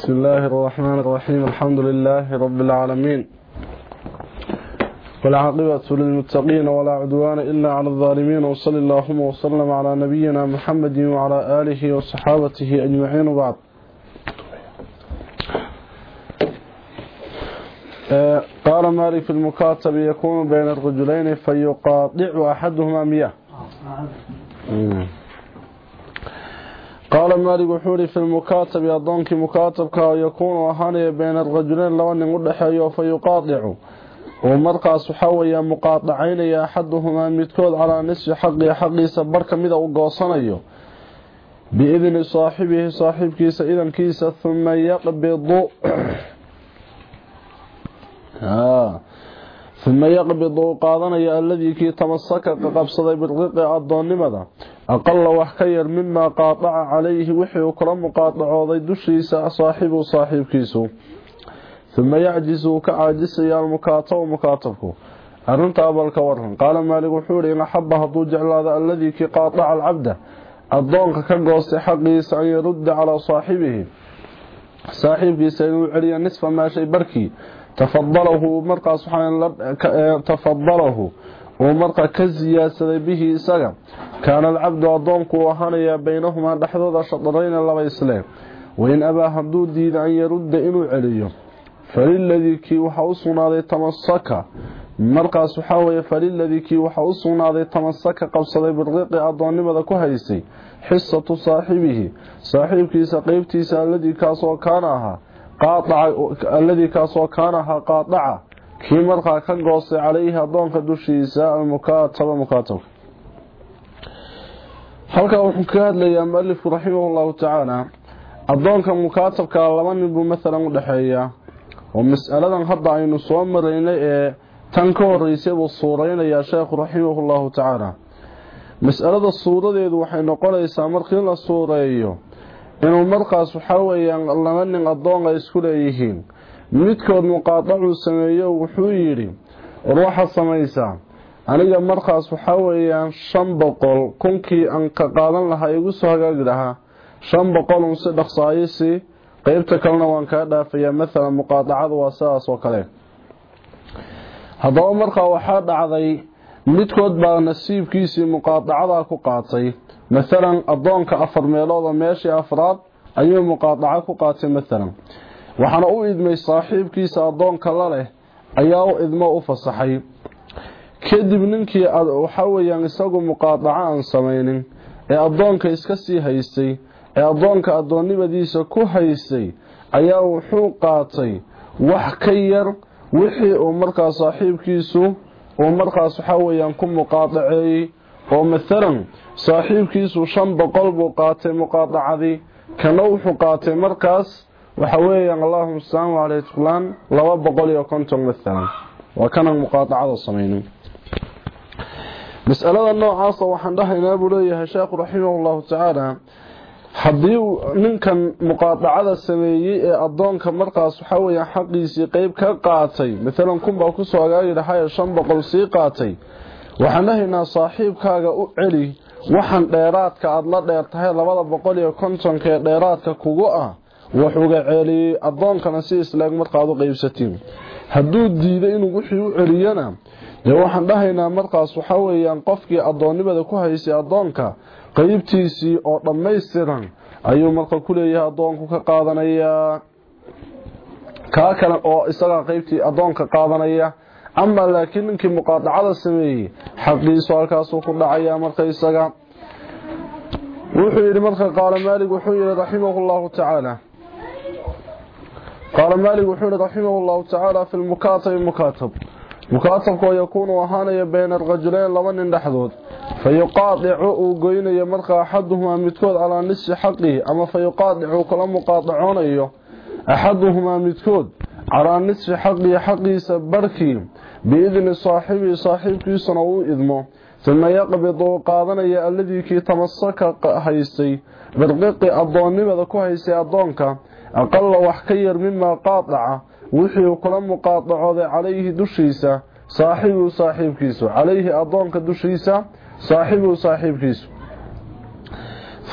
بسم الله الرحمن الرحيم الحمد لله رب العالمين والعاقبة للمتقين ولا عدوان إلا على الظالمين وصل اللهم وسلم على نبينا محمد وعلى آله وصحابته أجمعين وبعد قال مالك في المكاتب يكون بين الرجلين فيقاطع أحدهما مياه قال مالك وحوري في المكاتب أضونك مكاتبك يكون وهاني بين الرجلين لو أن مدحيه فيقاطع. ومرقاس حويا مقاطعين يا أحدهما متكود على نصف حقي حقي سبرك مذا وقوصنيه بإذن صاحبه صاحب كيس إذن كيس ثم يقبض. ثم يقبض قادنيا الذي كي تمسك قبصدي بالرق الضونمدا أقل وحكير مما قاطع عليه وحي وكرم قاطعوضي دشيسا صاحب صاحب كيسو. ثم يعجز كعاجس يا المكاتب ومكاتبك أرنت أبالك ورهن قال مالك وحوري إن حب هدو جعل هذا الذي كي قاطع العبد. الضونك كقوص حقيس أن يرد على صاحبه. صاحب كيسا يعلي نصف ما شيء بركي. تفضله مرقى سبحان الله آه، تفضله. ومرقى كزياسة به إساقا كان العبد أضنق وحانيا بينهما لحظة شطرين الله إسلام وإن أبا حمدو الدين أن يرد إنو عليهم فللذي كي وحاوصنا ذي تمسكا مرقى الله فللذي كي وحاوصنا ذي تمسكا قبصة ذي برغيق أضان لمذاك حصة صاحبه. صاحبك إساقيبتي سألذي كاسو كانها. Alladii kaasoo kaanahaa qaadaca kii markaa ka goostay calayhi adoonka dushiisa almukaataba mukaatabka halkaa wuxuu ka hadlayaa mualifku raximah llahu tacaala adoonka mukaatabka laba nin buu maalan u dhexeeyaa oo mas'aladan hadda aynu soo maraynay ee tan ka horeysay buu suuraynayaa sheekhu raximah llahu tacaala mas'alada suuradeedu waxay noqonaysaa markii la suureeyo inuu markaas waxaa weeyaan laba nin addoon ay isku leeyihiin. Midkood muqaadacuu sameeyo wuxuu yidhi waxaad samaysaa aniga markaas waxaa weeyaan shan boqol kunkii aan ka qaadan lahaa igu soo hagaagi lahaa. Shan boqol un si dhaqsaayisi qeybta kalena waan kaa dhaafayaa. Maalan muqaadacada waa sidaas oo kale. Haddaba markaa waxaa dhacday midkood baa nasiibkiisii muqaadacadaa ku qaatay maalan addoonka afar meelooda meeshii afraad ayuu muqaadaco ku qaatay maalan waxaana u idmay saaxiibkiisa addoonka la leh ayaa u idmo u fasaxay. Kadib ninkii waxa weyaan isagu muqaadaco aan samaynin ee addoonka iska sii haystay ee addoonka addoonnimadiisa ku haystay ayaa wuxuu qaatay wax ka yar wixii uu markaas saaxiibkiisu uu markaas waxa weyaan ku muqaadaceeyey oo maalan saaxiibkiisu shan boqol buu qaatay muqaadacadii kana wuxuu qaatay markaas waxa weeyaan allahuma salaamu caleyh fulaan laba boqol iyo konton maalan waa kanan muqaadacada samaynin. Masalada noocaasa waxaan dhahaynaa buu leeyahay sheekhu raximah llahu tacaala haddii ninkan muqaadacada sameeyey ee addoonka markaas waxa weeyaan xaqiisii qeyb ka qaatay maalan kunbaa ku soo agaagi dhahaye shan boqol sii qaatay waxaan dhahaynaa saaxiibkaaga u celi waxaan dheeraadka aada la dheer tahay labada boqol iyo kontonka ee dheeraadka kugu ah wuxuuga celiyey addoonkana si islaag markaad u qeybsatiin hadduu diiday inuu wixii u celiyana dee waxaan dhahaynaa markaas waxa weeyaan qofkii addoonnimada ku haysay addoonka qeybtiisii oo dhammaystiran ayuu marka ku leeyahay addoonku ka qaadanayaa kaa kale oo isagaa qeybtii addoonka qaadanaya أما لكن إنك مقاطعة السمية حقي سؤال كاسو قرد عيام القيسك وحي لمدخ قال مالك وحي لضحيمه الله تعالى قال مالك وحي لضحيمه الله تعالى في المكاتب المكاتب مكاتب كو يكون وهانيا بين الرجلين لمن اندحذوت فيقاطع يا يمدخ أحدهما متكود على نس حقه أما فيقاطع وكل مقاطعون أيه أحدهما متكود على نس حقه حقه سبركي saaxiibkiisuna uu idmo uma yaqbid uu qaadanaya alladii kii tamasaka haystay birqiqi addoonnimada ku haystay addoonka aqala wax ka yar mimaa qaadaca wixii uu kula muqaadacooday calayhi dushiisa saaxibu saaxiibkiisu calayhi addoonka dushiisa saaxibu saaxiibkiisu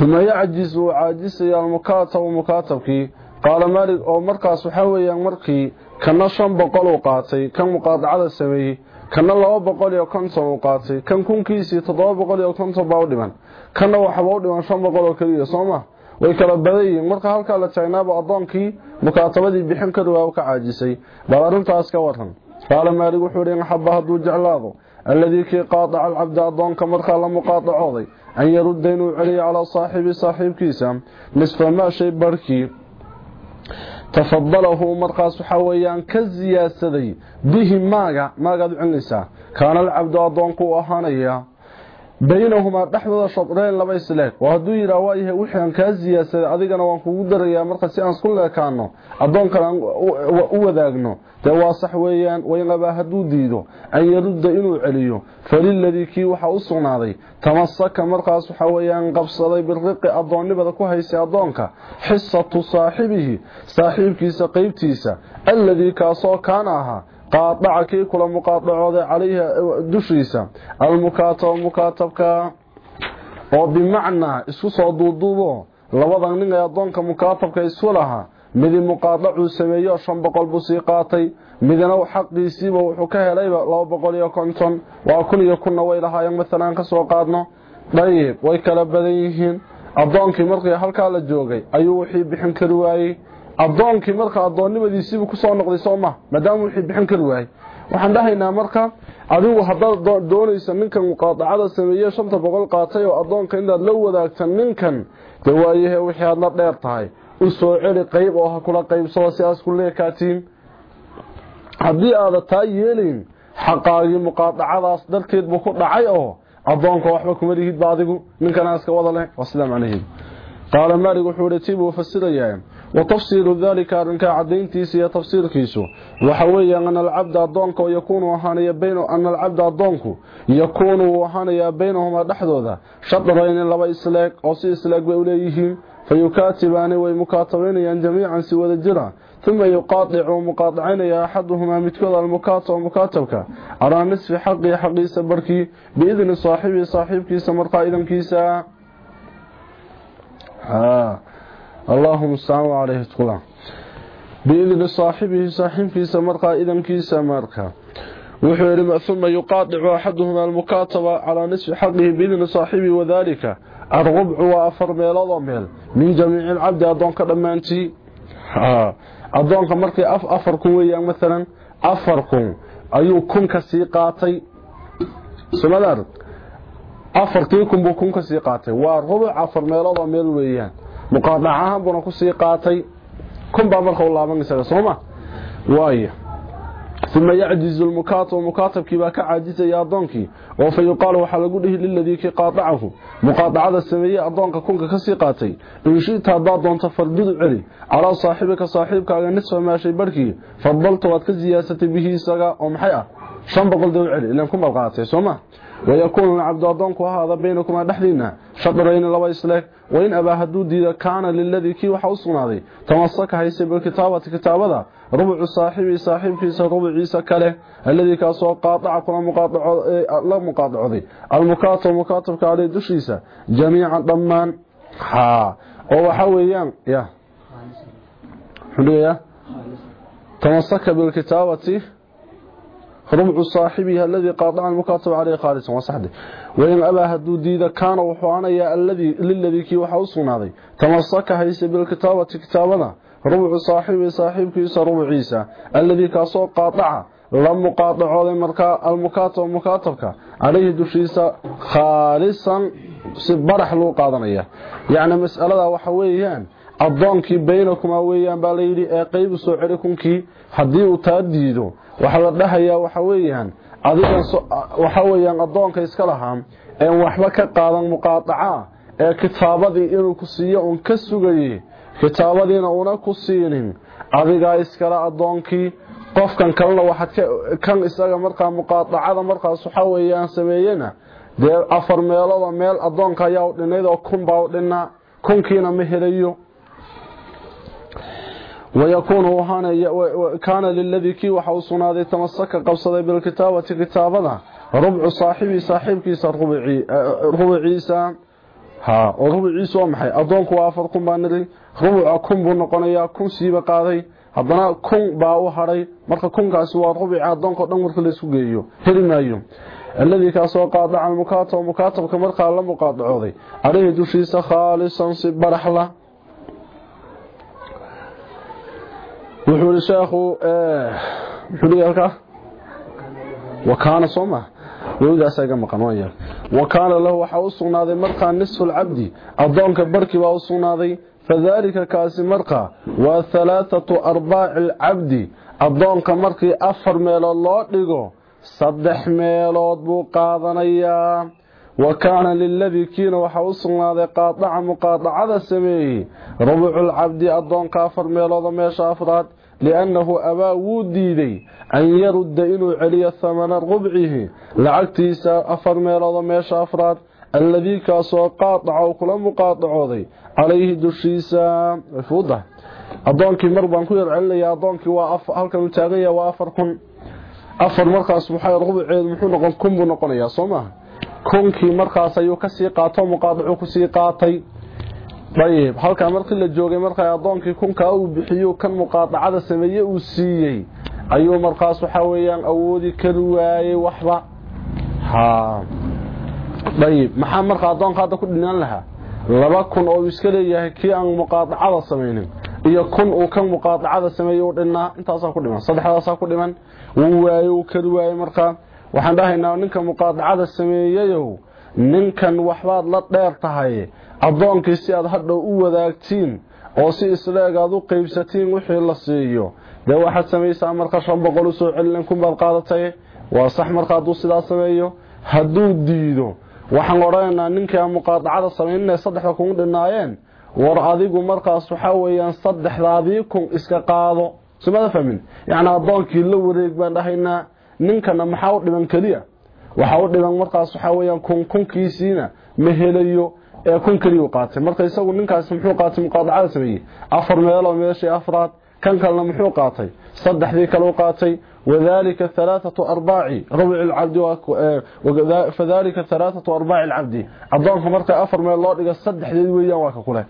uma yacjiz uu caajisaya almukaatabu mukaatabkii qaala maalik oo markaas waxaa weeyaan markii kana shan boqol uu qaatay kan muqaadacada sameeyey kana laba boqol iyo konton uu qaatay kan kunkiisii toddoba boqol iyo konton baa u dhiman kana waxba u dhiman shan boqol oo keliya sooma way kala badan yihiin marka halkaa la taagnaaba addoonkii mukaatabadii bixin kari waa ka caajisay bal arrintaas ka waran qaala maalig wuxuu yidhi inxaba hadduu jeclaado alladii kii qaadaca alcabda addoonka markaa la muqaadacooday an yarudda inuu celiyo calaa saaxibi saaxiibkiisa nisfa maa shay barhkii تفضله مرقى حويان كالزياسة به ماذا؟ ماذا دعون كان العبد أدوانك وأهانيا baynahumaa dhexdooda shadreyn laba isleeg oo hadduu yidhaah waayahay wixii aan kaa siyaadsaday adigana waan kugu darayaa marka si aan isku leekaano addoonkan aan u wadaagno. Dee waa sax weeyaan waynabaa hadduu diido. An yarudda inuu celiyo. Faliladii kii waxaa u sugnaaday tamasaka markaas waxaa weeyaan qabsaday biriqi addoonnimada ku haysay addoonka. Xisatu saaxibihi saaxiibkiisa qeybtiisa alladii kaasoo kaana ahaa qaadaca kii kula muqaadacooday calayha dushiisa. Almukaataba mukaatabka oo bimacnaa isku soo duuduubo. Labada nin ee addoonka mukaatabka isu lahaa. Midi muqaadacuu sameeyo shan boqol buu sii qaatay. Midna xaqiisiiba wuxuu ka helayba laba iyo konton. Waa kun iyo kunna way lahaayeen maalan ka soo qaadno. Dayib way kala badan yihiin. Addoonkii markii halkaa la joogay ayuu wixii bixin kari waayey addoonkii marka addoonnimadiisiibu ku soo noqday soo ma. Maadaama wixii bixin kari waayey. Waxaan dhahaynaa marka adigu haddaad doonaysa ninkan muqaadacada sameeye shanta boqol qaatay oo addoonka inaad la wadaagta ninkan dee waayahe wixii aad la dheer tahay. U soo celi qayb oo ha kula qaybsado si aas ku leekaatiin. Haddii aada taa yeelayn xaqaagii muqaadacadaas darteed buu ku dhacay oo addoonka waxba kuma lihidba adigu ninkana iska wada leh. Waa sidaa macnaheedu qaala maalig wuxuu ihi tiibuu fasirayaa وتفسير ذلك أرنك عدين تيسي تفسير كيسو. وحوية أن العبد الضنك يكون وحانيا بينه أن العبد الضنك يكون وحانيا بينهما دحضو ذا. شطرين الله إسلاك وصي إسلاك بأوليهم. فيكاتبان ويمكاتبين جميعا سوى الجرع ثم يقاطع مقاطعين أحدهما متكوض المكاتب ومكاتبك. أرامس في حقي حقي سبرك. بإذن صاحبي صاحبك سمرقائدا كيسا. آه. اللهم استعانوا عليه تقول بإذن صاحبه صاحبكيس مرقى إذن كيس مرقى وحيرم ثم يقاطع أحدهما المكاتبة على نصف حقه بإذن صاحبه وذلك الربع وأفر ميل ضميل من جميع العبد أدونك دمانتي أدونك مرقى أف أفركم ويا مثلا. أفركم أيو كنك سيقاتي سمدار أفركيكم بو كنك سيقاتي والربع أفر ميل ضميل ويان. Muqaadacahan buna ku sii qaatay kun baa marka u laaban isaga sooma waayo uma yacjizu lmukaataba mukaatabkii baa ka caajisaya addoonkii oo fa yuqaalu waxaa lagu dhihi liladii kii qaadacahu muqaadacada sameeyey addoonka kunka kasii qaatay inshita haddaad doonto fardidu celi calaa saaxibika saaxiibkaaga nisfa maashay barhkii fadalta waad ka siyaasatay bihi isaga oo maxay ah shan boqol dee u celi ilan ku malqaatay sooma ويكون العبد أدونك هذا بينكما دحدينا شطرين لبا إسلاك وإن أبا هدو ديدا كان للذي كي وحوصنا ذي تمسك هيسي بالكتابة كتابة ربع صاحبي صاحب كيس ربع عيسى كله. الذي كاسوا قاطع كنا مقاطع لا مقاطع ذي المكاتب مكاتب كالي دشيسة جميعا ضمان. ها. هو ربع صاحبها الذي قاطع المكاتب عليه خالصا وصحده وإن أبا هدو ديدا كان وحوانيا الذي للذي كي وحوصنا ذي تمسك هيس بالكتابة كتابنا ربع صاحبي صاحب كيس ربع عيسى. الذي كاسو قاطع. لم قاطع مركا المكاتب مكاتبك عليه دشيسا خالصا سبرح لو قادنيا يعني مسألة وحويان addoonkii baynakumaa weeyaan baa layidhi ee qayb soo celi waxaa la dhahayaa waxa weeyaan adigan waxa weeyaan addoonka iska lahaa een waxba ka qaadan muqaadaca ee kitaabadii inuu ku siiyo uun ka sugayey kitaabadiina una ku siinin adigaa iskale addoonkii qofkan kalena waxaad kan isaga markaa muqaadacada markaas waxa weeyaan sameeyena dee afar meeloodoo meel addoonka ayaa u dhinayd oo kun baa u dhinaa kunkiina ma helayo wayakuunu kaana liladii kii waxa uu sugnaaday tamasaka qabsaday bilkitaabati kitaabada rubcu saaxibii saaxiibkiisa rubuciisa oo rubuciisu waa maxay addoonku waa afar kun baa niri rubuca kun buu noqonayaa kun siiba qaaday haddana kun baa u hadhay marka kunkaasi waa rubuci addoonkao dhan marka laysku geeyo heli maayo alladii kaasoo qaadaca almukaataba mukaatabka markaa la muqaadacooday alayhi dushiisa khaalisan si baraxla ma wowdaasa iga maqan waan yeel wakaana lahu waxaa u sugnaaday markaa nisfu lcabdi addoonka barkii baa u sugnaaday fadaalika kaasi markaa waa halaathatu arbaaci alcabdi addoonka markii afar meelood loo dhigo saddex meelood buu qaadanayaa wa kaana liladii kiina waxaa u sugnaaday qaadaca muqaadacada sameeyey rubuculcabdi addoonka afar meelooda meesha afraad rubcihi lacagtiisa afar meelooda meesha afraad alladii kaasoo qaadaca uu kula muqaadacooday calayhi dushiisa fuuda addoonkii mar baan ku yar celinaya addoonkii waa halkan uu taagan yaha waa afar kun afar markaas waxaa rubuceedu muxuu noqon kun buu noqonayaa soo maaha kunkii markaas ayuu kasii qaato muqaadacuu kusii qaatay ayib halkaa markii la joogay markaa addoonkii kunkaa uu bixiyo kan muqaadacada sameeye uu siiyey. Ayuu markaas waxaa weeyaan awoodi kari waayey waxba. Ha ayib maxaa markaa addoonka hadda ku dhinaan lahaa? Laba kun oo uu iska leeyahay kii aan muqaadacada samaynin iyo kun uu kan muqaadacada sameeyey u dhinnaa. Intaasaa ku dhiman saddexdaasaa ku dhiman. Wuu waaye uu kari waayey markaa. Waxaan dhahaynaa ninka muqaadacada sameeyeyow ninkan waxbaad la dheer tahay addoonkii si aad hadhow u wadaagtiin oo si isleeg aad u qaybsatiin wixii la siiyo. Dee waxaad samaysaa marka shan boqol u soo celin kunbaad qaadatay? Waa sax marka hadduu sidaa sameeyo? Hadduu diido. Waxaan odhanaynaa ninkii aan muqaadacada samayninay saddexda kugu dhinaayeen war adigu markaas waxaa weeyaan saddexdaadii kun iska qaado. Sumada fahmin? Yacni addoonkii la wareeg baan dhahaynaa ninkana maxaa u dhiman keliya waxaa u dhiman markaas waxaa weyaan kun kunkiisiina ma helayo ee kun keliyu qaatay marka isagu ninkaasi muxuu qaatay muqaadacada sameeyey afar meeloo meeshii afraad kan kalena muxuu qaatay saddexdii kale u qaatay halaathatu arbaaci rubuci lcabdi fadalika halaathatu arbaaci alcabdi addoonka marka afar meel loo dhiga saddexdeed weeyaan waa ka kule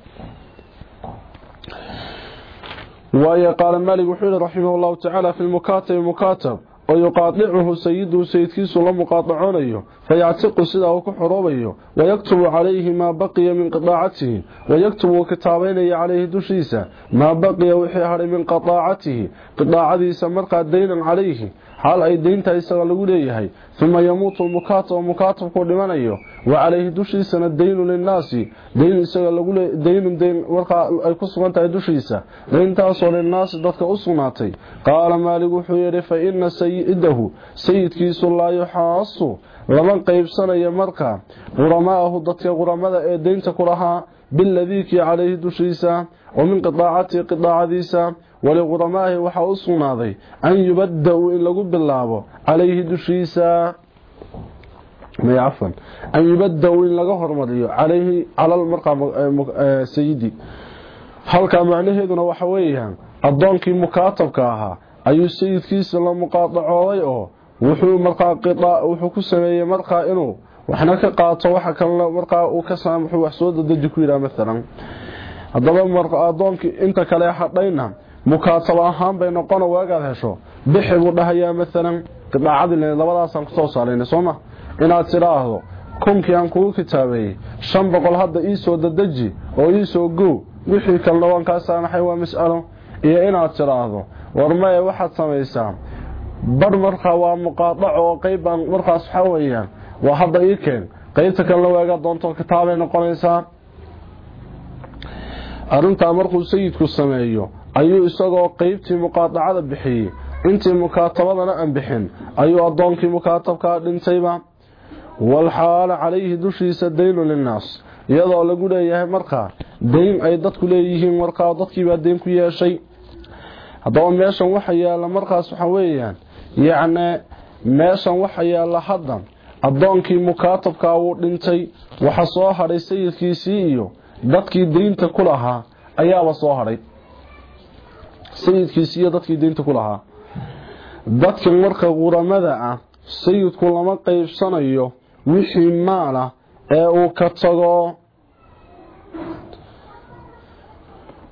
waayo qaala maalik wuxuu yihi raximah allahu tacaala fi mukaatab ويقاطعه سيده سيدكيس لمقاطعونه فيعتق سده وكحروبيه ويكتب عليه ما بقي من قطاعته ويكتب كتابين عليه دشيسة ما بقي وحيهر من قطاعته قطاعديسة مرقى دينا عليه. xaal ay deyntaa isaga lagu leeyahay. Uma yamuutu mukatab oo mukatabkuu dhimanayo. Wa calayhi dushiisana daynu linaasi daynun warkaa ay ku sugan tahay dushiisa. Dayntaasoo linaasi dadka u sugnaatay. Qaala maalig wuxuu yidhi fa ina sayidahu sayidkiisu laa yuxaasu. Lama qaybsanayo marka quramaahu dadka quramada ee deynta ku lahaa biladii kii calayhi dushiisa wa min qidaacatihi qidaacadiisa calayhi dushiisa cafan an yubada-u in laga hormariyo calayhi calal markaa sayidi halkaa macnaheeduna waxa weeyaan addoonkii mukaatabka ahaa ayuu sayidkiisa la muqaadacooday oo wuxuu markaa qidaa wuxuu ku sameeyay markaa inuu waxna ka qaato waxa kale markaa uu ka saamaxo wax soo dadeji ku yiraahdo mesela hadaba markaa adoonki inta kale hadhayna mukaatab ahaan bay noqon waagaad hesho. Bixi buu dhahayaa mesela qidaacadii labadaas aan ku soo saareynay sooma inaad tiraahdo kunkii aan kugu kitaabeeyey shan boqol hadda ii soo dadeji oo ii soo go wixii kalena waan kaa saamaxay waa mas'alo. Iyo inaad tiraahdo warmaye waxaad samaysaa? Bar markaa waa muqaadaco oo qayb baan markaas waxaa weeyaan waa hadda ii keen. Qaybta kalena waaga doonto kitaabay noqonaysaa. Arrintaa markuu sayidku sameeyo ayuu isagoo qaybtii muqaadacada bixiyey. Intii mukaatabadana aan bixin ayuu addoonkii mukaatabkaa dhintayba. Walxaala calayhi dushiisa daynu linnaas. Iyadoo lagu leeyahay markaa dayn ay dadku leeyihiin markaa dadkiibaa dayn ku yeeshay. Haddaba meeshan waxa yaalla markaas waxa weeyaan yacni meeshan waxa yaalla hadda addoonkii mukaatabkaa wuu dhintay waxa soo hadhay sayidkiisii iyo dadkii daynta ku lahaa ayaaba soo hadhay sayidkiisi iyo dadkii diinta ku lahaa. Dadka marka quramada ah sayidku lama qaybsanayo wixii maala ah ee uu ka tago.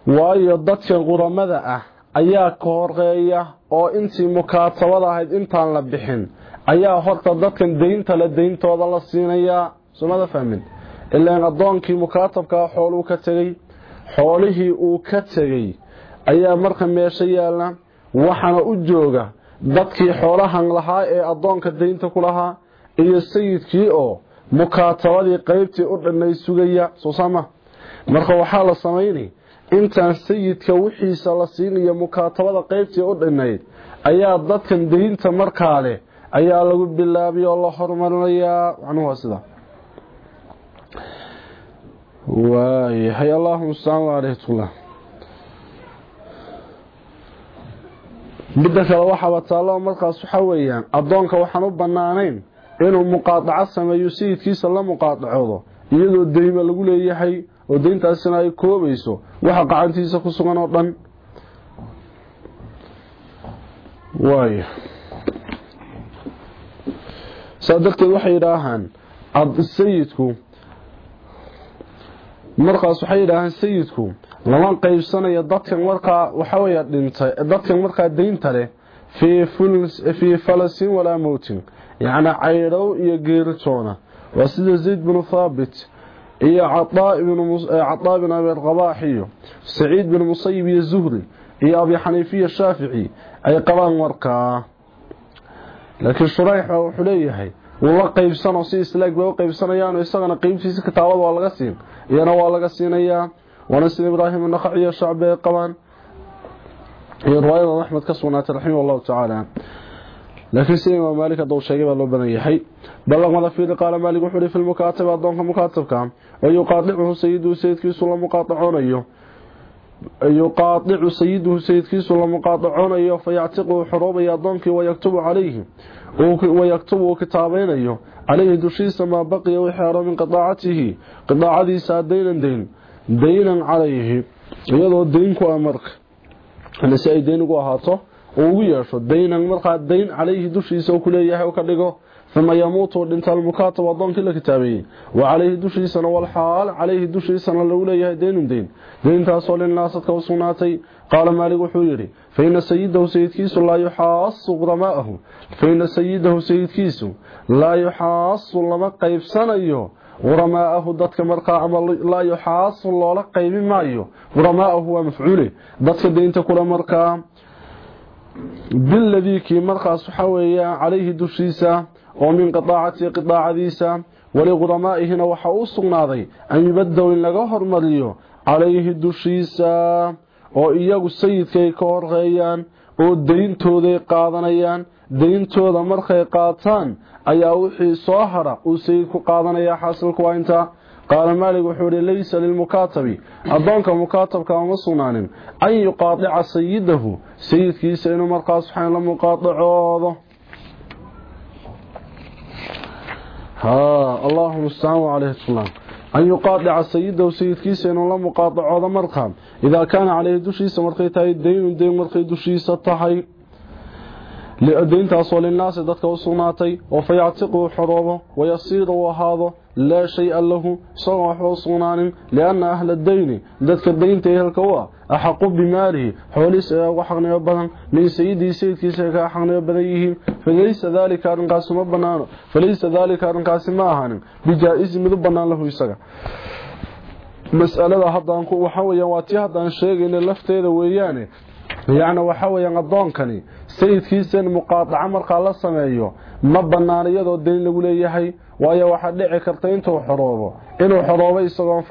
Waayo dadka quramada ah ayaa ka horreeya oo intii mukaatabada ahayd intaan la bixin ayaa horta dadkan daynta la dayntooda la siinayaa. Somada fahmin? Ilaan addoonkii mukaatabka mukaatabkaa xooluu ka tegay xoolihii uu ka tegay ayaa marka meesho yaalla waxaana u jooga dadkii xoolahan lahaa ee adoonka deynta ku lahaa iyo sayidkii oo mukaatabadii qaybtii u dhanay sugaya soosama marka waxaa la samaynay intaan sayidka wixiisa la siinayo mukaatabada qaybtii u dhinayd ayaa dadkan deynta markaa leh ayaa lagu bilaabiy oo la horumarinayaa macnuhu waa sida. Waayahay allahuma mustacaan waaleytullah midda kale waxaaba taallo markaas waxaa weeyaan addoonka waxaan u bannaanayn inuu muqaadaco sameeyo sayidkiisa la muqaadacoodo iyadoo deyma lagu leeyahay oo deyntaasina ay koobayso waxa qacantiisa ku sugan oo dhan. Waay saa darteed waxay yidhaahaan sayidku markaas waxay yidhaahaan sayidku lama qaybsanayo dadkan markaa waxaweya dhintay dadkan markaa deynta leh fii falasin walaa mowtin yacni caydhow iyo geeritoona. Waa sida zayd binu thaabit iyo cadaa bin abi rabaax iyo saciid bin musayib iyo zuhri iyo abi xaniifiya shaafici ay qabaan markaa laakiin shurayx baa wuxuu leeyahay wuu la si islaag bay u qaybsanayaan isagana qeybtiisa kitaabada waa laga siin iyana waa laga siinayaa ونسي إبراهيم النخعي الشعب قوان. يروى رواية أحمد كسونا رحمه الله تعالى. لكن سيما مالك الضوء الشيخ الله بن حي بلغ ما في قال مالك وحري في المكاتب أدونك مكاتبك ويقاطعه سيده سيدك سل مقاطعون أيوه. يقاطع سيده سيدك سل مقاطعون أيوه. فيعتقه حروب أدونك ويكتب عليه. ويكتب كتابين أيوه. عليه دشيس ما بقي وحيار من قطاعته. قطاعه سادين دين, دين. Daynan calayhi iyadoo dayn ku ah marka. Si ay dayn ugu ahaato uu ugu yeesho daynan markaa dayn calayhi dushiisa uu ku leeyahay ka dhigo uma yamuutu dhinta almukaatab adoonkii la kitaabeeyey wa calayhi dushiisana walxaal calayhi dushiisana lagu leeyahay daynun dayn. Dayntaasoo linaasadka u sugnaatay qaala maalig wuxuu yidhi faina sayidahu sayidkiisu laa yuxaasu qudamaahu faina sayidahu sayidkiisu laa yuxaasu lama qaybsanayo غرماءه ضدك مرقى اما لا يحاص لولا قيبي مايو غرماءه هو مفعول ضدك دينته كلا مرقى بالذي كي مرقى سحويا عليه دشيسا ومن قطاعته قطاعديسا ولغرمائهنا waxa uu sugnaaday an yubadaw in laga hormariyo calayhi dushiisa oo iyagu sayidkay ka horreeyaan oo dayntooday qaadanayaan dayntooda markay qaataan ayaa wixii soo hara uu sayidku qaadanayaa xaasilku waa intaa qaala maalig wuxuu ihi laysa lilmukaatabi addoonka mukaatabka uma sugnaanin an yuqaadica sayidahu sayidkiisa inuu markaas waxaan la muqaadacoodo allahuma mustacaan wacaleyh tulaam an yuqaadica sayidahu sayidkiisa inuu la muqaadacoodo markaa idaa kaana caleyhi dushiisa markay tahay daynun dayn markay dushiisa tahay dayntaasoo linaasi dadka u sugnaatay oo fayactiqu xoroobo wayasiira uu ahaado laa shay-a lahu isagoon waxba u sugnaanin lianna ahla dayni dadka daynta ehelka u ah axaqu bimaalihi xoolihiisa ayaa uga xaqnimo badan min sayidihi sayidkiisa ay kaga xaqnimo badan yihiin falaysa daalika arrinkaasi ma banaano falaysa daalika arrinkaasi ma ahaanin bijaa-isi mid u bannaan lahu isaga mas'alada waa tii haddaan sheegayna lafteeda weeyaane yacni addoonkani sayidkiisa in muqaadaco markaa la sameeyo ma bannaan iyadoo dayn lagu leeyahay waayo waxaa dhici karta intuu xoroobo. Inuu xoroobo isagoon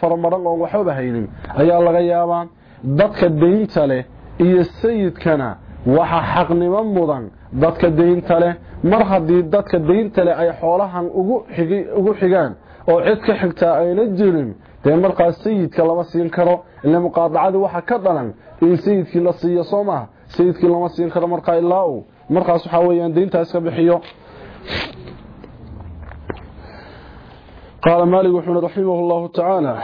faramaran oon waxbaba haynin ayaa laga yaabaa dadka daynta leh iyo sayidkana waxa xaqnimo mudan dadka daynta leh. Mar haddii dadka daynta leh ay xoolahan ugu xigaan oo cid ka xigtaa ayna jirin dee markaas sayidka lama siin karo ile muqaadacadii waxa ka dhalan in sayidkii la siiyo soo maha sayidkii lama siin karo markaa ilaa uu markaas waxaa weyaan dayntaas ka bixiyo qaala maalik wuxuui raximah llahu tacaala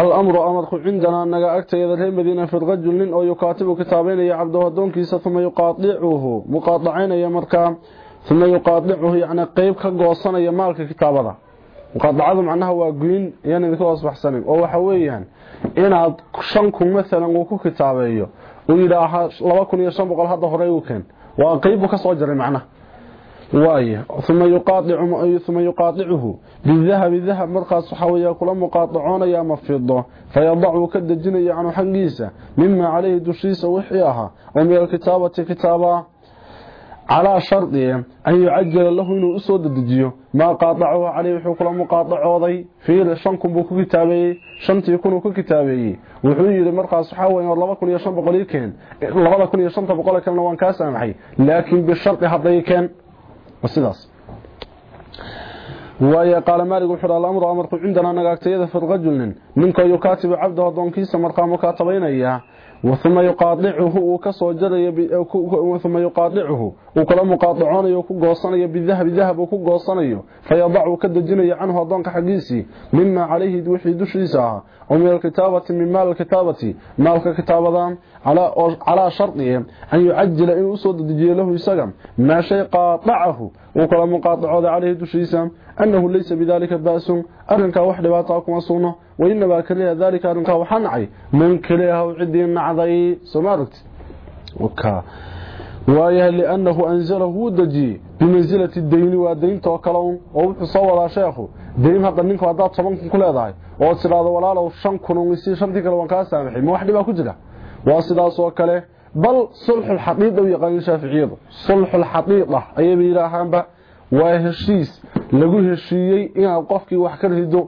alamru amarku cindanaa naga agtayada reer madiina fi rajul nin oo yukaatibu kitaabeynaya cabdahu adoonkiisa uma yuqaadicuhu muqaadacaynaya markaa uma yuqaadicuhu yacni qeyb ka goosanaya maalka kitaabada muqaadacadu macnaha waa goyn iyaan idinka hoos baxsanin oo waxa weeyaan inaad shan kun maalan uu ku kitaabeeyo uu yidhaaha laba kun iyo shan boqol hadda horey u keen waa qeybu ka soo jaray macnaha waaye uma yuqaadicu uma yuqaadicuhu bidahabi dahab markaas waxa weeya kula muqaadacoonaya ama fido fayadacu ka dejinaya canhu xaggiisa mima calayhi dushiisa wixii ahaa oo min alkitaabati kitaaba calaa shardi an yucajala lahu inuu usoo dedejiyo maa qaadacahu caleyh wuxuu kula muqaadacooday fiir shan kun buu ku kitaabeeyey shantii kunuu ku kitaabeeyey wuxuu yidhi markaas waxaa weya laba kun iyo shan boqol ii keen labada kun iyo shanta boqol kalena waan kaa saamaxay laakiin bishardi hadday keen sidaas waaye qaala maalig wuxuu alamru amarku cindanaa nagaagtayada fi rajulnin ninka yukaatibu cabdahu adoonkiisa markaa mukaatabaynaya uma yuqaadicuhu uu kasoo jarayuma yuqaadicuhu dahab uu ku goosanayo fayadacu ka dejinayo canhu adoonka xaggiisii mima calayhi wixii dushiisa ahaa oo min alkitaabati min maal alkitaabati maalka kitaabada calaa shardi an yucajila inuu usoo dedejiyo lahu isaga maa shay qaadacahu uu kala muqaadacooda caleyhi dushiisa annahu laysa bidalika ba'sun arrinkaa wax dhibaataa kuma sugno wainabaa kaliha dalika arrinkaa waxaa nacay man kaliha cidii nacday sooma aragti daynta oo kale un oo wuxuu soo wadaa sheekhu dayn hadda ninku haddaad toban kun ku leedahay oo tidhaahdo walaalow shan kun si shantii kale waan kaa saamaxay ma wax dhibaa ku jira waa sidaas oo kale bal sulxulxaqiida u yaqaanin shaaficiyadu sulxulxaqiida ayayba yidhaahaanba waa heshiis lagu heshiiyey inaad qofkii wax ka rido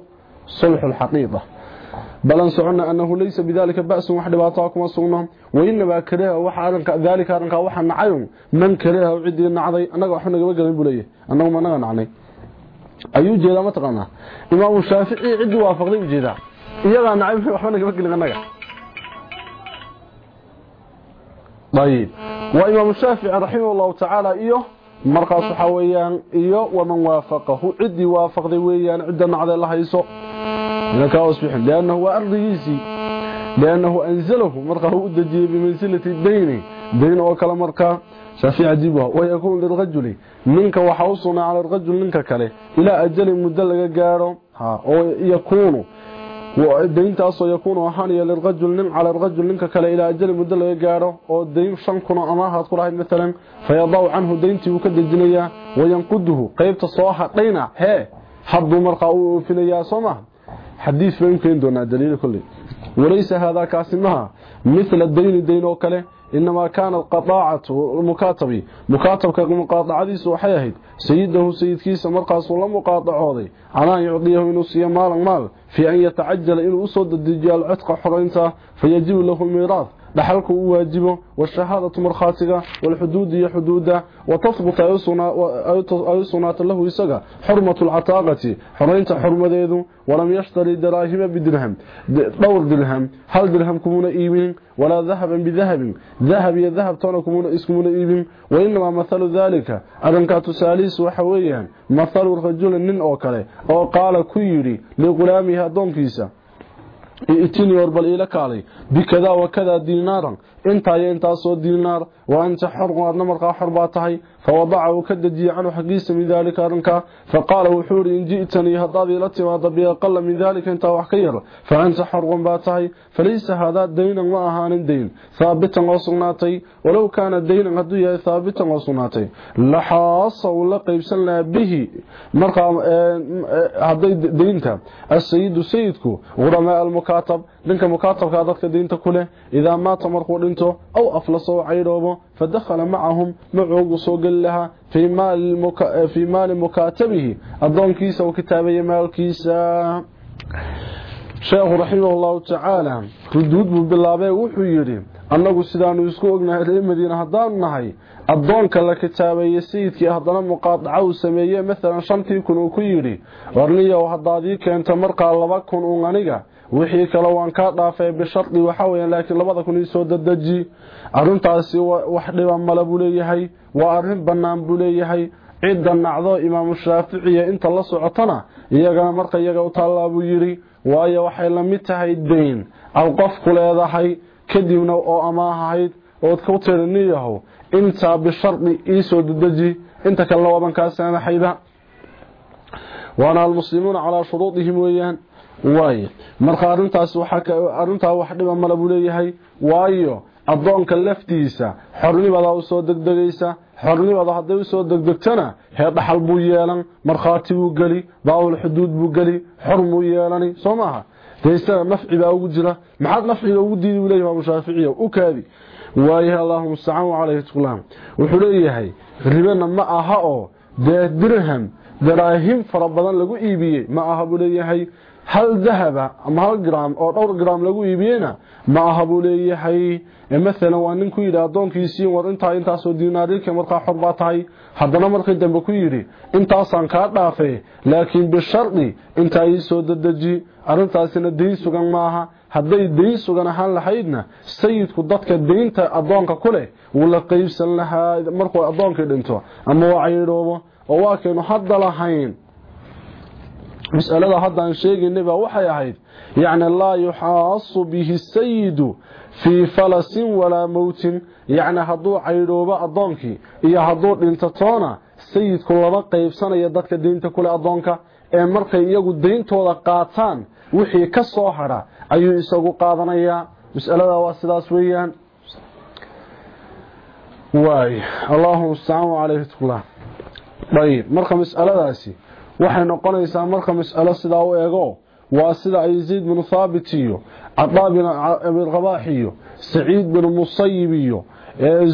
sulxulxaqiida balan socona anahu laysa bidalika ba'sun wax dhibaato kuma sugno. Waynaba kareeha waxa arinka dalika arinka waxa nacayo man kareeha cidii nacday anaga waxna gaba galin buleeyo anagu ma naga nacnay. Ayuu jeedaa ma taqaana imaamu shaafici cidii waafaqday u jeedaa. Iyagaa nacay waxna gaba galin طيب وإمام الشافعي رحمه الله تعالى إيه markaas waxa weeyaan iyo waman waafaqahu cidii waafaqday weeyaan cidda nacday la لأنه وأرضيسي لأنه أنزله. مرقه أدجي بمنزلة الدين. دين وكلا مرقه شافي عجيبها ويكون للرجل منك وحوصنا على الرجل منك كله. إلى أجل مدلق قاره ويكون ودين تاسو يكون وحانيا للرجل نم على الرجل منك كله. إلى أجل مدلق قاره ودين شنكنا أماها تقول مثلا فيضع عنه دينتي وكدجنيا وينقده. قيبت الصواحة قينا هي حضوا مرقه في حديث بين كان دون دليل كله. وليس هذا كاسمها. مثل الدليل الدين وكله إنما كان القطاعة المكاتبي. مكاتب كمقاطعة ذي سوحيهد سيده سيد كيس مرقص ولا مقاطع هذي على أن يعطيه من أسيا مالا مال. في أن يتعجل إن أسود الدجال عتق حرينته فيجيب له الميراث. دحلك واجبه والشهادة مرخاتك والحدود هي حدودة وتثبت صناة له يسقى. حرمة العتاقة. حرينة حرمة ولم يشتري دراهم بدرهم. دور درهم. هل درهم كمون إيمين ولا ذهبا بذهب. ذهب يذهب تونا كمون اسكمون إيمين وإنما مثل ذلك. أرنك تساليس وحويا. مثل الرجل من أوكله أو قال كيري لغلامها دونكيسا itini bal iila kaalay. Bikada wakada diinaaran intaa iyo intaasoo diinaar وأنت حر وادنا مرقا حرباتهي فوضعه كدجي عنه حقيس من ذلك ارنكا فقال وحور إن جئتني هضابي لتماد بأقل من ذلك أنت وحكير فأنت حر باتهي فليس هذا دينا ما اهان دين ثابتا وصناتي ولو كان دينا هدويا ثابتا وصناتي. لحاص ولا قيبسنا به مرقا هدي دينتا السيد سيدكو غرماء المكاتب ninka mukatabka dadka diinta ku leh idaa maata markuu dhinto aw aflaso فدخل معهم معوق سوغلها في مال المك... في مال مكاتبه. اظن كيسا وكتابه مالكيسا شيخ رحمه الله تعالى ردود بالله وحو يري. annagu sidaanu isku ognahay reer madiina haddaanu nahay addoonka la kitaabeeye sayidkii haddana muqaadaca uu sameeye maalan shantii kun uu ku yidhi warniyow haddaad ii keento markaa laba kun uun aniga wixii kale waan kaa dhaafay bishardi waxa weeyaan laakiin labada kun soo dadeji. Arintaasi wax dhiba male buu leeyahay waa arrin bannaan buu leeyahay. Cidda nacdo imaamu shaaficiya inta la socotana iyagana marka iyaga u taallaa buu yidhi waayo waxay la mid tahay dayn aad qofku leedahay kadibna oo amaahahayd ood ku tiri niyahow intaa bishardi iisoo dadeji inta kalena waaban kaa saamaxayba waana almuslimuuna calaa shuruudihim weeyaan waayo marka arintaas arintaa wax dhiba male buu leeyahay. Waayo addoonka laftiisa xornimadaa u soo degdegaysa xornimada hadday u soo degdegtana hee dhaxal buu yeelan markhaati buu geli daawul xuduud buu geli xor muu yeelani soo maaha. Dee isaga nafci baa ugu jira maxaad nafciga ugu diidi buu leeyahy imaamu shaaficiya u kaadi. Waayahay allahuma mustacaan calayhi tuqlaan wuxuu leeyahay ribana ma aha oo dee dirham daraahim fara badan lagu iibiyey ma aha buu hal dahaba ama hal gram oo dhowr gram lagu iibiyeyna ma aha buu leeyahay maalan waa nin ku yidhi addoonkiisii war intaa intaasoo diinaariilka markaa xor baa tahay haddana markii dambe ku yidhi intaasaan kaa dhaafay laakiin bishardi intaa ii soo dadeji arrintaasina dayn sugan maaha hadday dayn sugan ahaan lahaydna sayidku dadka daynta addoonka ku leh wuu la qeybsan lahaa markuu addoonkii dhinto ama waa caydhoobo oo waa kaynu hadda lahayn. Mas'alada hadda aan sheegaynay baa waxay ahayd yacni laa yuxaasu bihi sayidu fii falasin walaa mowtin yacni hadduu caydhoobo addoonkii iyo hadduu dhintatoona sayidku lama qaybsanayo dadka diinta kule addoonka. Ee markay iyagu dayntooda qaataan wixii ka soo hadha ayuu isagu qaadanayaa. Mas'aladaa waa sidaas weeyaan. Waay. Allaahuma mustacaan calayh tqlaa bayib marka mas'aladaasi waxay noqonaysaa marka mas'alo sidaa u eego waa sida ay Zayd bin Thabit iyo Abba bin Abi Rabah iyo Sa'id bin Musayyib iyo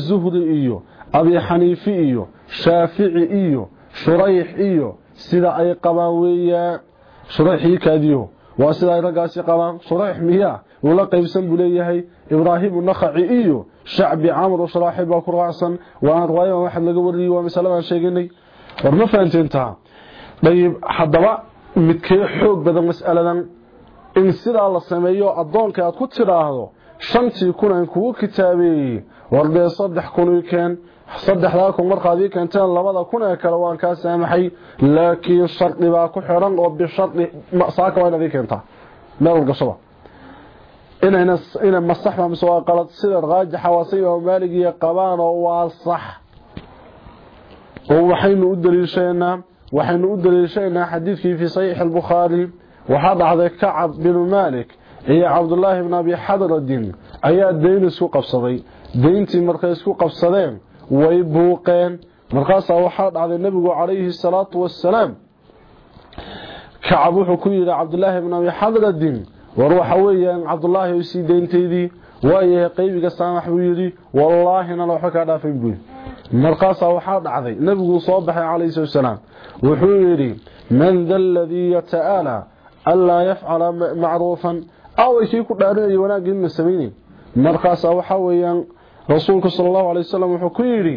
Zuhri iyo Abi Hanifi iyo Shafi'i iyo Shurayh iyo sida ay qabaan weeyaa Shurayh kaadiyo waa sida ay ragaasi qabaan Shurayh miya wala qaybsan buu leeyahay Ibrahim an-Nakhai iyo Shacbi Amr Shurayh baa ku raacsan waa riwaayad waxa laga wariyay waa mas'aladan sheegnay war ma fahanteen dayib haddaba midkee xoog badan mas'aladan in sidaa la sameeyo addoonka aad ku tidhaahdo shantii kun aan kugu kitaabeeyey wardee saddex kun ii keen saddexdaa kun markaad ii keenteen labada kun ee kale waan kaa saamaxay. Laakiin shardi baa ku xiran oo bishardi saaka waa inaad ii keentaa meel gashada ina masaxba mise waa qalad. Sida raajixa waa say imaam maalig iyo qabaan oo waa sax daliishaynaa waxaynu u daliishaynaa xadiidkii fi saxiix albukhaari waxaa dhacday kacab binu maalik iyo cabdulaahi bn abi xadradin ayaa dayn isku qabsaday dayntii markay isku qabsadeen way buuqeen markaasaa waxaa dhacday nebigu calayhi salaatu wasalaam kacab wuxuu ku yidhi cabdulaahi bn abi xadradin war waxa weeyaan cabdulaahi u sii dayntaydii waayahay qaybiga saamax buu yidhi wallaahina waxba kaa dhaafay buu man da aladii yata'aala anlaa yafcala macruufan away kii ku dhaarinaya wanaagii ma samaynayn markaasaa waxaa weeyaan rasuulku sala allahu alay wasalam wuxuu ku yidhi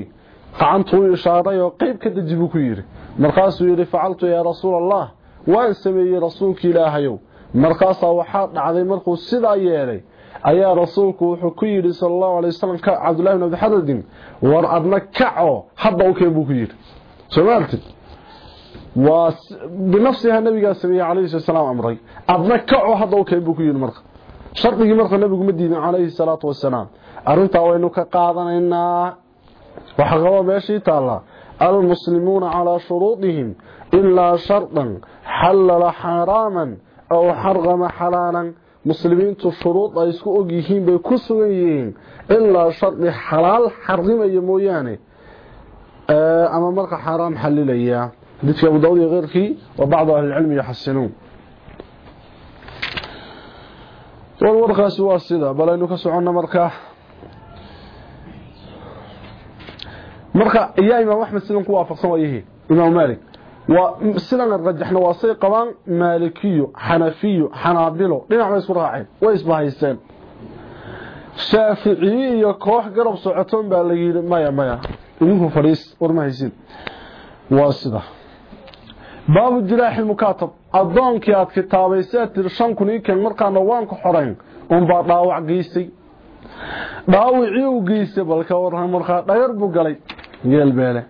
gacantuu ishaaray oo qeyb ka deji buu ku yidhi markaasuu yidhi facaltu yaa rasuula allah waan sameeyey rasuulki ilaahayow markaasaa waxaa dhacday markuu sidaa yeelay ayaa rasuulku wuxuu ku yidhi sala allahu alay wasalam cabdullahi bin abdixadadin war adna kaco hadda u keen buu ku yidhi. Soo ma artid waa binafsiha nabigaa sameeyey calayhi salaam amray. Adna kaco hadda u keen ku yidhi marka. Shardigii marka nabigu ma diidin calayhi salaatu wasalaam waynu ka qaadanaynaa. Waxaa qaba meeshii taalla almuslimuuna calaa shuruudihim ilaa shardan xallala xaaraaman aw xarqama xalaalan muslimiintu shuruud ay isku og yihiin bay ku sugan yihiin ilaa shardi xalaal xarimaya mooyaane. Ama marka xaaraam xalilaya. Xadiidka abu daawud iyo keyrkii wa bacdu ahli lcilmi yaxasinuun warwarkaasi waa sida bal aynu ka soconno markaa marka iyaa imaam axmed sidan ku waafaqsan waa yihiin imaam maalik rajaxna waa say qabaan maalikiyo xanafiyo xanaabilo dhinac bay isku raaceen way isbahaysteen shaaficiyi iyo koox garab socotoon baa la yidhi maya maya idinku fadhiis warma haysid waa sida. Baabu jiraaxi mukaatab addoonkii aad kitaabaysee tiri shan kun ii keen markaana waanka xorayn unbaa dhaawac geystay. Dhaawacii u geystay balka waran markaa galay geelbeele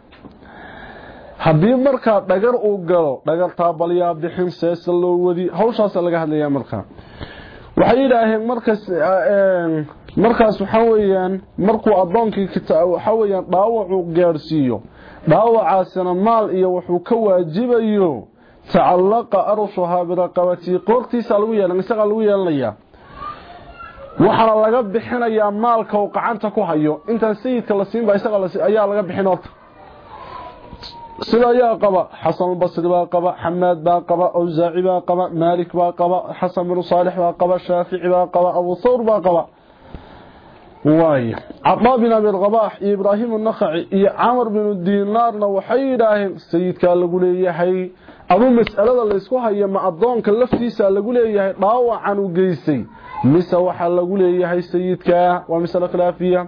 haddii markaa dhagar uu galo dhagartaa balyaa bixin seesa loo wadi hawshaasa laga hadlayaa markaa waxay yidhaaheen markaas markaas waxaa weeyaan markuu addoonkii waxaa weyaan dhaawacuu gaadhsiiyo dhaawacaasina maal iyo wuxuu ka waajibayo tacallaqa arshuhaa biraqabatii qoortiisa lagu yeelan isagaa lagu yeelanayaa waxaana laga bixinayaa maalka uu gacanta ku hayo intaan sayidka la siinba isaga ayaa laga bixin horta ayaa qaba xasan basri baa qaba xamaad baa qaba awsaaci baa qaba maalik baa qaba xasan binu saalix baa qaba shaafici baa qaba abu thawr baa qaba waay cadaa bin abi rabaax iyo ibraahim naqaci iyo camar binu diinaarna waxay yidhaaheen sayidkaa lagu leeyahay aduu mas'alada laysku haya ma adoonka laftiisa lagu leeyahay dhaawacan u geysay mise waxaa lagu leeyahay sayidkaa waa masale khilaafiya